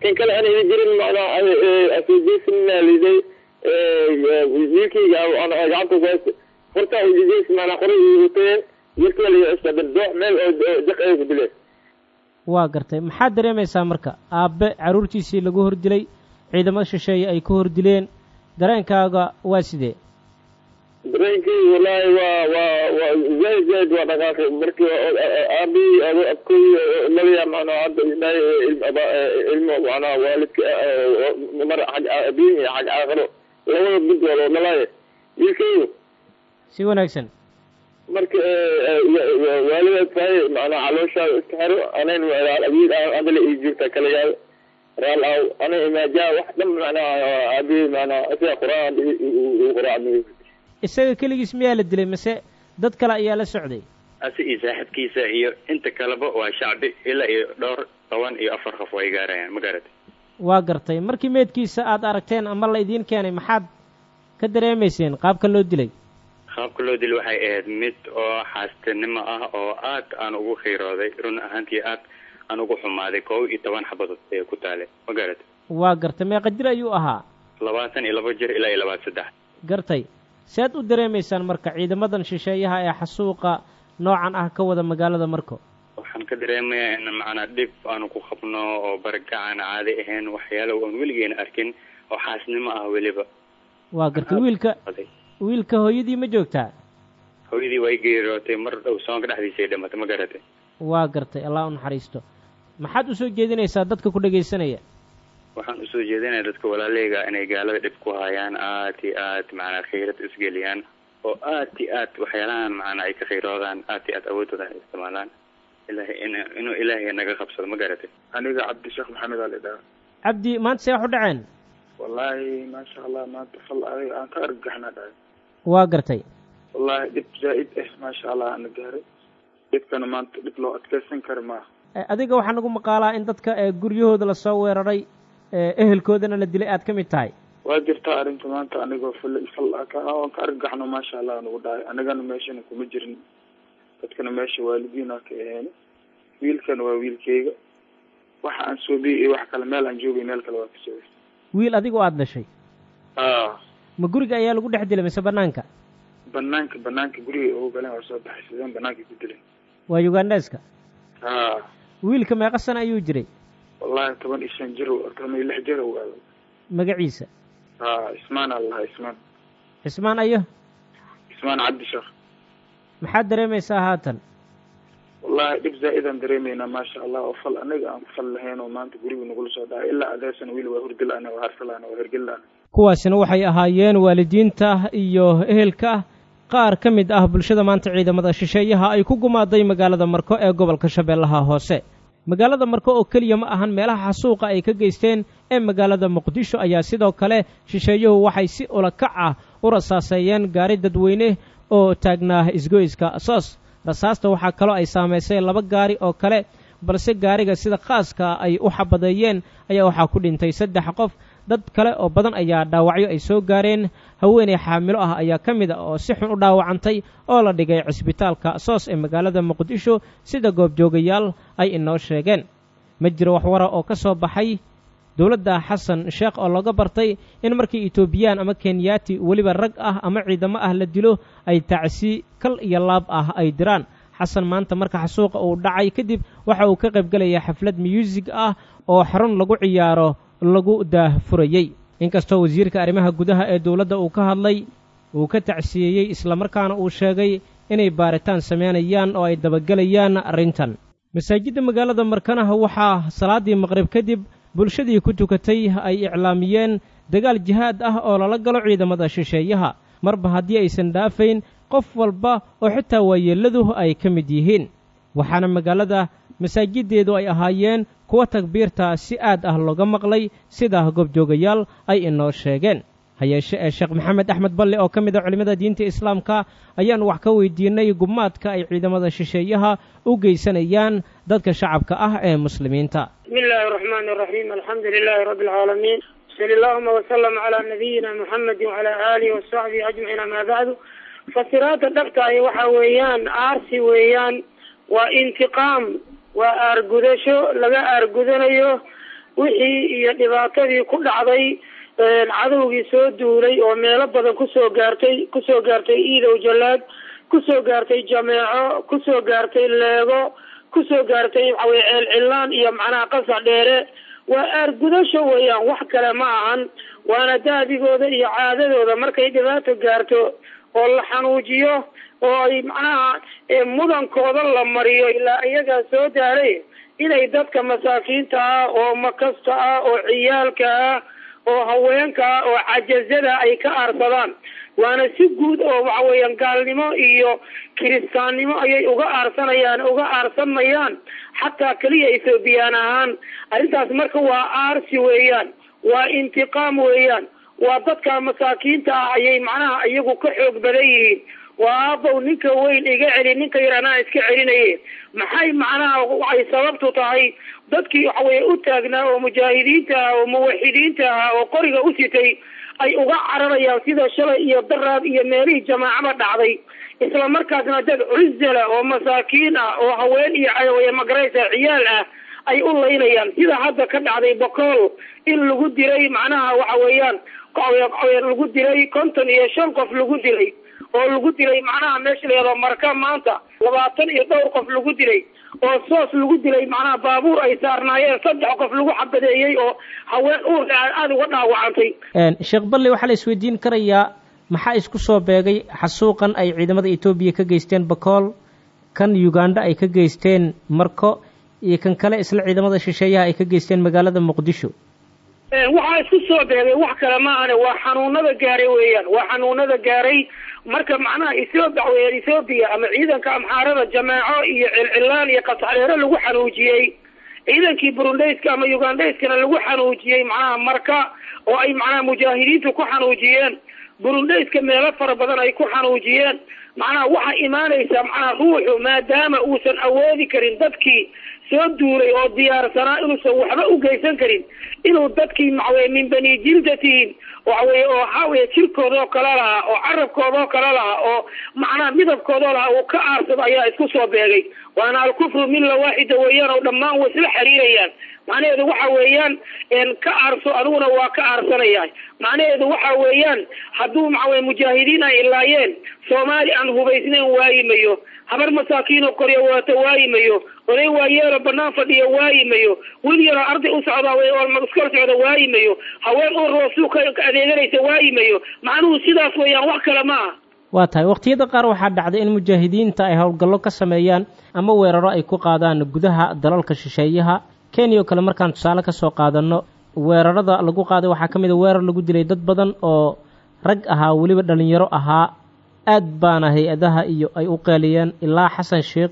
Kan kale ana ii jirin macnaa asoojeysina liday wiilkayga gacanta ku haysta horta ujeys macnaa qoray watayeen waa gartay. Maxaad dareemaysaa marka? Aabbe carruurtiisii lagu hor dilay ciidamada shisheeye ay ku hor dileen. Dareenkaaga waa sidee? Dareenkii wallaahi waa waa waa zaaid zaaid waa dhaqaaqay. Markii aabii abkoy nabiya macnaa hadda dhahay ilmo macnaa waalidka mar xag abiin iyo xag aakhiro. Labada bid walo nalaaye wiilkaygu si wanaagsan marka waalidaad tahay macnaa calooshaada iska xiro anayn abiid adala ii jirta kala yaal raal aaw ana imaajaa wax dhan macnaa aabii macnaa asiga qur'aan qoraacmiyo isaga keligiis miyaa la dilay mase dad kale ayaa la socday? Asi iyo saaxiibkiisa iyo inta kaleba waa shacbi ilaa iyo dhowr toban iyo afar qof way gaarayaan ma garatay waa gartay. Markii meedkiisa aad aragteen ama la idiin keenay maxaad ka dareemayseen qaabka loo dilay qaabka loo dil waxay ahayd mid oo xaastinimo ah oo aad aan ugu khiirooday run ahaantii aad aan ugu xumaaday kow iyo toban xabadood ee ku taale ma garatay waa gartay. Meeqa jir ayuu ahaa. Labaatan iyo laba jir ilaa iyo labaatan saddex. Gartay. Si aad u dareemaysaan marka ciidamadan shisheeyaha ee xasuuqa noocan ah ka wada magaalada marko waxaan ka dareemayaa in macnaa dhib aanu ku qabno oo baragacaan caadi ahayn waxyaalo aan weligeena arkin oo xaasnimo ah weliba. Waa gartay wiilka wiilka hooyadii ma joogtaa hooyadii way geerirootay mar dhow soonka dhexdiisay dhamatay ma garatay. Waa gartay allah u naxariisto. Maxaad u soo jeedinaysaa dadka ku dhegaysanaya? Waxaan u soo jeedinaya dadka walaaleyga inay gaalada dhib ku hayaan aad iyo aad macnaa khiirad isgeliyaan oo aad iyo aad waxyaalahan macnaa ay ka khayroodaan aad iyo aad awoodooda ay isticmaalaan. Ilahay in inuu ilaahay naga qabsado ma garatay. Aniga cabdisheekh maxamed aa la idhaha cabdi maanta see wax u dhaceen? Wallaahi maasha allah maanta fal adiga aan ka argagaxna dhahay waa gartay. Wallaahi dhib zaa'id ah maasha allah ana gaaray. Dhibkana maanta dhib loo adkeysan kara maaha Eh, adiga waxaa nagu maqaalaa in dadka eh, guryahooda la soo weeraray eh, ehelkoodana la dilay aad ka mid tahay. Waa jirtaa arrinta maanta anigoo aan ka argagaxno maasha allah nagu dhahay. Anigana meeshana kuma jirin. Dadkana meesha waalidiina ka aheen wiilkana waa wiilkeyga. Waxa aan soobiyey iyo wax kale meel aan joogay meel kale waa ka soobay wiil adigoo aada dhashay ma guriga ayaa lagu dhex dilay mise bannaanka? Banaanka banaanka guriga ugu galeen waa soo baxay sideen banaanka ku dileen waa ugandheska ah wiilka meeqa sana ayuu jiray? Wallahi toban iyo shan jir toban iyo lix jir u aaday magaciisa? Ah ismaan aan lahaa ismaan cismaan ayo? Ismaan cabdi sheekh maxaad dareemaysaa haatan? Wallahi dhib zaa'idaan dareemeynaa maasha allah oo fal aniga aan fal lahayn oo maanta guriga nagula soo dhacay ilaa adeesana wiil waa hurdi la'aan waa harsa la'aan waa la'aan kuwaasina waxay ahaayeen waalidiinta iyo ehelka qaar ka mid ah bulshada maanta ciidamada shisheeyaha ay ku gumaaday magaalada marko ee gobolka shabeellaha hoose. Magaalada marko oo keliya ma ahan meelaha xasuuqa ay ka geysteen ee magaalada muqdisho ayaa sidoo kale shisheeyuhu waxay si ulakac ah u rasaaseeyeen gaari dadweyne oo taagnaa isgoyska. Soos rasaasta waxaa kaloo ay saamaysay laba gaari oo kale balse gaariga sida khaaska ay u xabadeeyeen ayaa waxaa ku dhintay saddex qof dad kale oo badan ayaa dhaawacyo ay soo gaareen. Haweeney xaamilo ah ayaa ka mid a oo si xun u dhaawacantay oo la dhigay cisbitaalka soos ee magaalada muqdisho sida goobjoogayaal ay inoo sheegeen. Ma jiro wax wara oo ka soo baxay? Dowladda xasan sheekh oo looga bartay in markii etoobiyaan ama kenyaati weliba rag ah ama ciidamo ah la dilo ay tacsi kal iyo laab ah ay diraan. Xasan maanta marka xasuuqa uu dhacay kadib waxa uu ka qaybgelaya xaflad muusig ah oo xarun lagu ciyaaro lagu daahfurayey inkastoo wasiirka arrimaha gudaha ee dowladda uu ka hadlay uu ka tacsiyeeyey islamarkaana uu sheegay inay baaritaan samaynayaan oo ay dabagelayaan arrintan. Masaajidda magaalada markanaha waxaa salaaddii maqrib kadib bulshadii ku tukatay ay iclaamiyeen dagaal jihaad ah oo lala galo ciidamada shisheeyaha. Marba haddii aysan dhaafayn qof walba oo xitaa waayeelladu ay ka mid yihiin. Waxaana magaalada masaajiddeedu ay ahaayeen kuwa takbiirta si aad ah looga maqlay sidaa goobjoogayaal ay inoo sheegeen. Hayeeshe ee sheekh maxamed axmed balle oo ka mid ah a culimmada diinta islaamka ayaannu wax ka weydiinnay gumaadka ay ciidamada shisheeyaha u geysanayaan dadka shacabka ah ee muslimiinta. Bismi illaahi araxmaani raxiim alxamdu lilaahi rabbi alcaalamiin sali allahuma wasalam calaa nabiyina muxamedin wacalaa aalihi wasaxbihi ajmaciin amaa bacdu fasiraadda dhabta ay waxaa weeyaan aarsi weeyaan waa intiqaam waa aargudasho laga aargudanayo wixii iyo dhibaatadii ku dhacday cadowgii soo duulay oo meelo badan ku soo gaartay ku soo gaartay iidow jalaad ku soo gaartay jameeco ku soo gaartay leego ku soo gaartay waxaweye ceelcilaan iyo macnaha qasax dheere. Waa aargudasho weeyaan wax kale ma ahan. Waana daadigooda iyo caadadooda markay dhibaato gaarto oo la xanuujiyo oo ay macnaha mudankooda la mariyo ilaa iyagaa soo daaray inay dadka masaakiinta ah oo makasta ah oo ciyaalka ah oo haweenka ah oo cajazada ay ka aarsadaan waana si guud oo waxa weeyaan gaalnimo iyo kiristaannimo ayay uga aarsanayaan uga aarsanmayaan xataa keliya ethoobiyan ahaan. Arrintaas marka waa aarsi weeyaan waa intiqaam weeyaan waa dadka masaakiinta ah ayay macnaha iyagu ka xoog badan yihiin waa ninka weyn iga celi ninka yar anaa iska celinaye maxay macnaha waxay sababtu tahay dadkii waxaweye u taagnaa oo mujaahidiinta ah oo muwaxidiinta ah oo qoriga u sitay ay uga cararayaan sida shalay iyo daraad iyo meelihii jamaacada dhacday. Isla markaasna dad cuzala oo masaakiin ah oo haween iyo cayawaye magaraysa ciyaal ah ay u laynayaan. Sida hadda ka dhacday bokool in lagu dilay macnaha waxa weeyaan lagu dilay konton iyo shan qof lagu dilay oo lagu dilay macnaha meesha layado marka maanta labaatan iyo dhowr qof lagu dilay oo soos lagu dilay macnaha baabuur ay saarnaayeen saddex qof lagu xabadeeyey oo haween uurka aada uga dhaawacantay. Sheekh balle waxaa la isweydiin karayaa maxaa isku soo beegay? Xasuuqan ay ciidamada etoobiya ka geysteen bakool kan uganda ay ka geysteen marko iyo kan kale isla ciidamada shisheeyaha ay ka geysteen magaalada muqdisho waxaa isku soo beegay wax kale maahane waa xanuunada gaaray weeyaan. Waa xanuunada gaaray marka macnaha ethoobiya weeyaan ethoobiya ama ciidanka amxaarada jamaaco iyo cilcilaan iyo qasaxdheero lagu xanuujiyey ciidankii burundayska ama ugandayskana lagu xanuujiyey macnaha marka oo ay macnaha mujaahidiintu ku xanuujiyeen burundayska meelo fara badan ay ku xanuujiyeen. Macnaha waxaa imaanaysaa macnaha ruuxu maadaama uusan awoodi karin dadkii soo duulay oo diyaarsanaa inuusan waxba u geysan karin. Inuu dadkii maxaweye min bani jildatihim waxaweye oo waxaweye jirkoodoo kale lahaa oo carabkoodoo kale lahaa oo macnaha midabkoodoo lahaa uu ka aarsado ayaa isku soo beegay. Waana alkufru milla waaxida weeyaan oo dhammaan way isla xiriirayaan. Macnaheedu waxa weeyaan ka aarso aniguna waa ka aarsanaya macnaheedu waxa weeyaan hadduu maxaweye mujaahidiin ay ilaayeen soomaali aan hubaysnayn waayi mayo habar masaakiin oo korya waata waayi mayo oday waayeelo banaan fadhiya waayi mayo. Wiil yaroo arday u socda oo iskol socda waayi mayo. Haween uur roosuu ka adeeganaysa waayi mayo. Macnuhu sidaas weeyaan wax kale ma aha. Waa tahay. Wakhtiyada qaar waxaa dhacday in mujaahidiinta ay howlgallo ka sameeyaan ama weeraro ay ku qaadaan gudaha dalalka shisheeyaha. Kenya oo kale markaan tusaale ka soo qaadanno weerarada lagu qaaday waxaa ka mid a weerar lagu dilay dad badan oo rag ahaa weliba dhallinyaro ahaa. Aad baana hay'adaha iyo ay u qeeliyeen ilaa xasan sheekh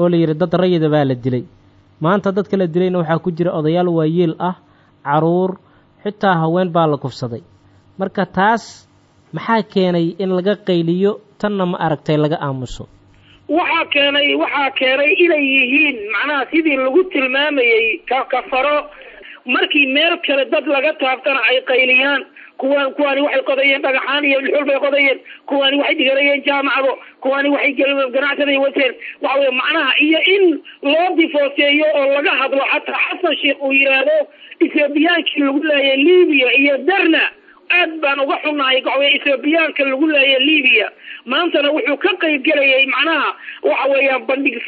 oo la yidhi dad rayida baa la dilay. Maanta dadka la dilayna waxaa ku jira odayaal waayeel ah carruur xitaa haween baa la kufsaday marka taas maxaa keenay in laga qayliyo tanna ma aragtay laga aamuso? Waxaa keenay waxaa keenay inay yihiin macnaha sidii lagu tilmaamayey ka kafaro markii meel kale dad laga taabtana ay qayliyaan kuwaan kuwaani waxay qodayeen dhagaxaan iyo dhuxul bay qodayeen. Kuwaani waxay dhiganayeen jaamacado. Kuwaani waxay ganacsaday wateen. Waxa weye macnaha iyo in loo difooseeyo oo laga hadlo xataa xasan sheekh uu yidhaahdo ethoobiyankii lagu leeyay libiya iyo darna aad baan uga xunahay waxaweye ethoobiyaanka lagu leeya libiya maantana wuxuu ka qayb gelayay macnaha waxa weeyaan bandhig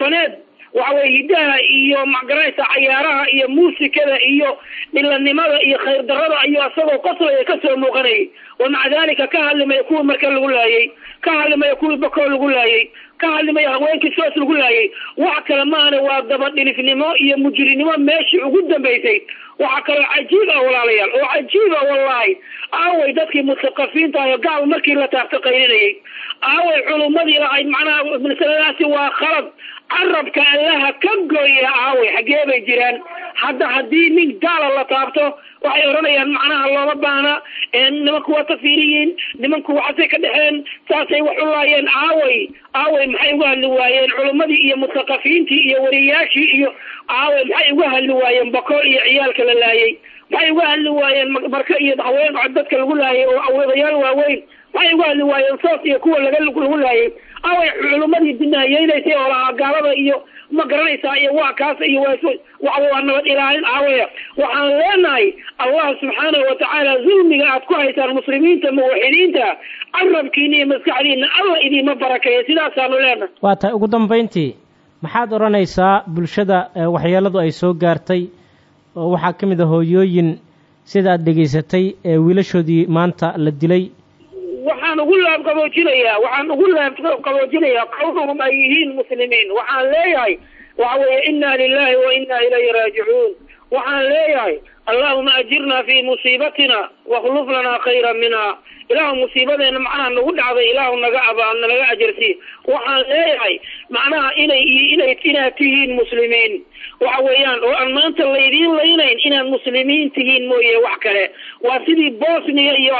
faneed waxa weye hidaha iyo magaranaysa cayaaraha iyo muusikada iyo dhilanimada iyo khayr darada iyo isagoo qoslaya ka soo muuqanayay. Wa maca dalika ka hadlimaya kuwii marka lagu laayay ka hadlimaya kuwii bakoo lagu laayay ka hadlimaya haweenkii soos lagu laayay. Wax kale maahane waa dabadhilifnimo iyo mujrinimo meeshii ugu dambaysay waxaa kaloo cajiib ah walaalayaal oo cajiib ah wallahi aaway dadkii mutaqafiinta ayo gaal markii la taabta qaylinayay aaway culummadii lahayd macnaha masaladaasi waa khalad carabka allaha ka gooya aaway xaggee bay jiraan. Hadda haddii nin gaala la taabto waxay odhanayaan macnaha looma baahna nimanku waa tafiiriyiin nimanku waxaasay ka dhexeen saasay wax u laayeen aaway aaway maxay uga hadli waayeen culummadii iyo mutaqafiintii iyo wariyaashii iyo aaway maxay uga hadli waayeen bakool iyo ciyaalka la laayay. Maxay uga hadli waayeen marka iyo haween dadka lagu laayay oo awoodayaal waaweyn. Maxay uga hadli waayeen soos iyo kuwa laga lagu laayay away culummadii dinahayeynaysay oo gaalada iyo ma garanaysaa iyo waa kaas iyo waa nabad ilaalin aawaya waxaan leenahay allah subxaanahu watacaala zulmiga aad ku haysaan muslimiinta muwaxidiinta carabkiina iyo maskaxdiina alla idiima barakeeya sidaasaanu leenahay. Waa tahay ugu dambayntii maxaad odhanaysaa bulshada waxyeeladu ay soo gaartay oo waxaa ka mid a hooyooyin sida aad dhegaysatay ee wiilashoodii maanta la dilay waxaan ugu laabqaboojinayaa waxaan ugu laabqaboojinayaa qawluhum ay yihiin muslimiin. Waxaan leeyahay waxa weeye inna lilahi wa inna ilayhi raajicuun. Waxaan leeyahay allahuma ajirna fi musiibatina wakhluf lanaa khayra minha ilaahu musiibadeena macnaha nagu dhacday ilaahu naga aba nalaga ajarsi waxaan leeyahay macnaha inay inay inaad tihiin muslimiin. Waxa weeyaan oo aan maanta laydiin laynayn inaad muslimiin tihiin mooye wax kale. Waa sidii bosnia iyo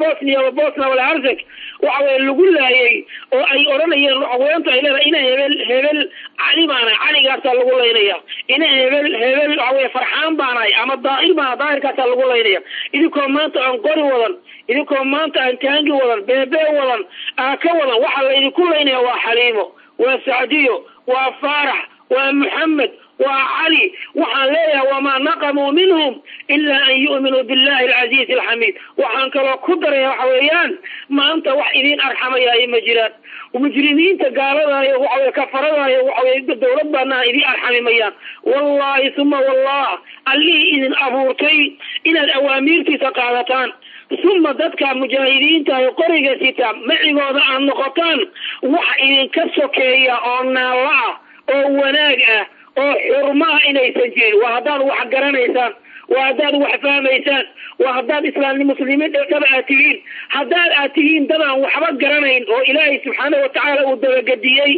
bosnia wala hersek waxa weye lagu laayay oo ay odhanayeen haweenta ay leedahay ina hebel hebel cali baanahay caligaasaa lagu laynaya. Ina hebel hebel waxa weye farxaan baanahay ama daahir baana daahirkaasaa lagu laynaya idinkoo maanta aan qori wadan idinkoo maanta aan taangi wadan beebee wadan aaka wadan waxaa laydinku laynaya waa xaliimo waa sacdiyo waa faarax waa muxamed waa cali waxaan leeyahay wamaa naqamuu minhum ila an yu'minuu billahi alcaziizi alxamiid waxaan kaloo ku daraya waxa weeyaan maanta wax idiin arxamayaayo ma jiraan mujrimiinta gaaladaayo waxaweye kafaradaayo waxaweye dawlad baana idiin arxami mayaan wallahi uma wallah allihii idin abuurtay inaad awaamiirtiisa qaadataan. Uma dadka mujaahidiinta ay qoriga sitaa macigooda aad noqotaan wax idinka sokeeya oo naallo ah oo wanaag ah oo xurmo ah inaysan jirin. Waa haddaad wax garanaysaan waa haddaad wax fahmaysaan waa haddaad islaamni muslimiin dhaba aad tihiin. Haddaad aad tihiin dad aan waxba garanayn oo ilaahay subxaanahu watacaala uu dabagediyey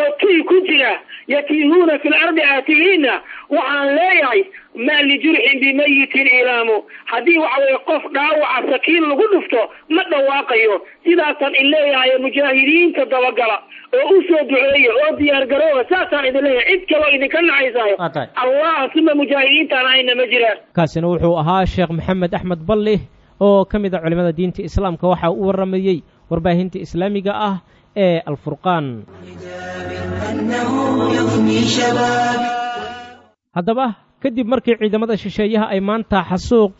oo tii ku jira yatiihuuna fi lardi aatihiina waxaan leeyahay maa lijurxin bimayitin ilaamu. Haddii waxa weye qof dhaawaca sakiin lagu dhufto ma dhawaaqayo. Sidaasaan in leeyahay mujaahidiinta dabagala oo u soo duceeya oo diyaar garooba saasaan idin leeyahay. Cid kaloo idinka nacaysaayo allah sima mujaahidiintaan ahayna ma jiraan. Kaasina wuxuu ahaa sheekh maxamed axmed balli oo ka mid a culimmada diinta islaamka waxaa u warramayey warbaahinta islaamiga ah ee alfurqaan. Haddaba kadib markii ciidamada shisheeyaha ay maanta xasuuq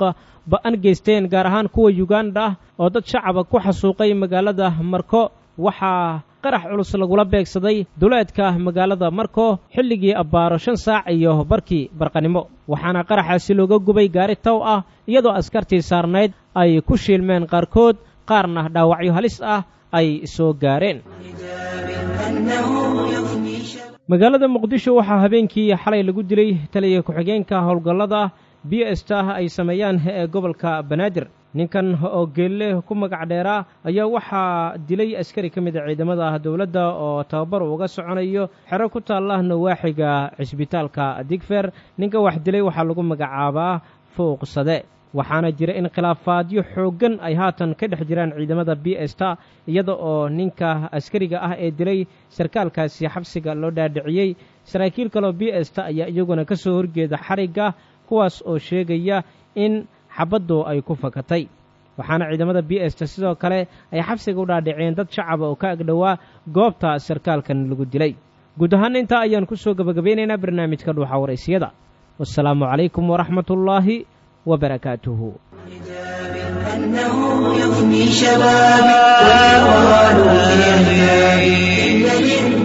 ba'an geysteen gaar ahaan kuwa yuganda oo dad shacaba ku xasuuqay magaalada marko. Waxaa qarax culus lagula beegsaday duleedka magaalada marko xilligii abbaaro shan saac iyo barkii barqanimo. Waxaana qaraxaasi looga gubay gaari taw ah iyadoo askartii saarnayd ay ku shiilmeen qaarkood qaarna dhaawacyo halis ah ay soo gaareen magaalada muqdisho waxaa habeenkii xalay lagu dilay taliya ku-xigeenka howlgallada b s ta ay sameeyaan ee gobolka banaadir. Ninkan oo geelle ku magac dheeraa ayaa waxaa dilay askari ka mid a ciidamada dowladda oo tababar uga soconayo xero ku taalla nawaaxiga cisbitaalka digfer. Ninka wax dilay waxaa lagu magacaabaa fouqsade waxaana jira in khilaafaadyo xooggan ay haatan ka dhex jiraan ciidamada b s ta iyada oo ninka askariga ah ee dilay sarkaalkaasi xabsiga loo dhaadhiciyey. Saraakiil kaloo b s ta ayaa iyaguna ka soo horjeeda xarigga kuwaas oo sheegaya in xabaddu ay ku fakatay. Waxaana ciidamada b s ta sidoo kale ay xabsiga u dhaadhiceen dad shacaba oo ka agdhowaa goobta sarkaalkan lagu dilay. Guud ahaan intaa ayaan ku soo gebagabeynaynaa barnaamijka dhuuxa waraysiyada wasalaamu calaykum waraxmatullaahi وبركاته أنه يفني شبابي والقرآن في أحيائي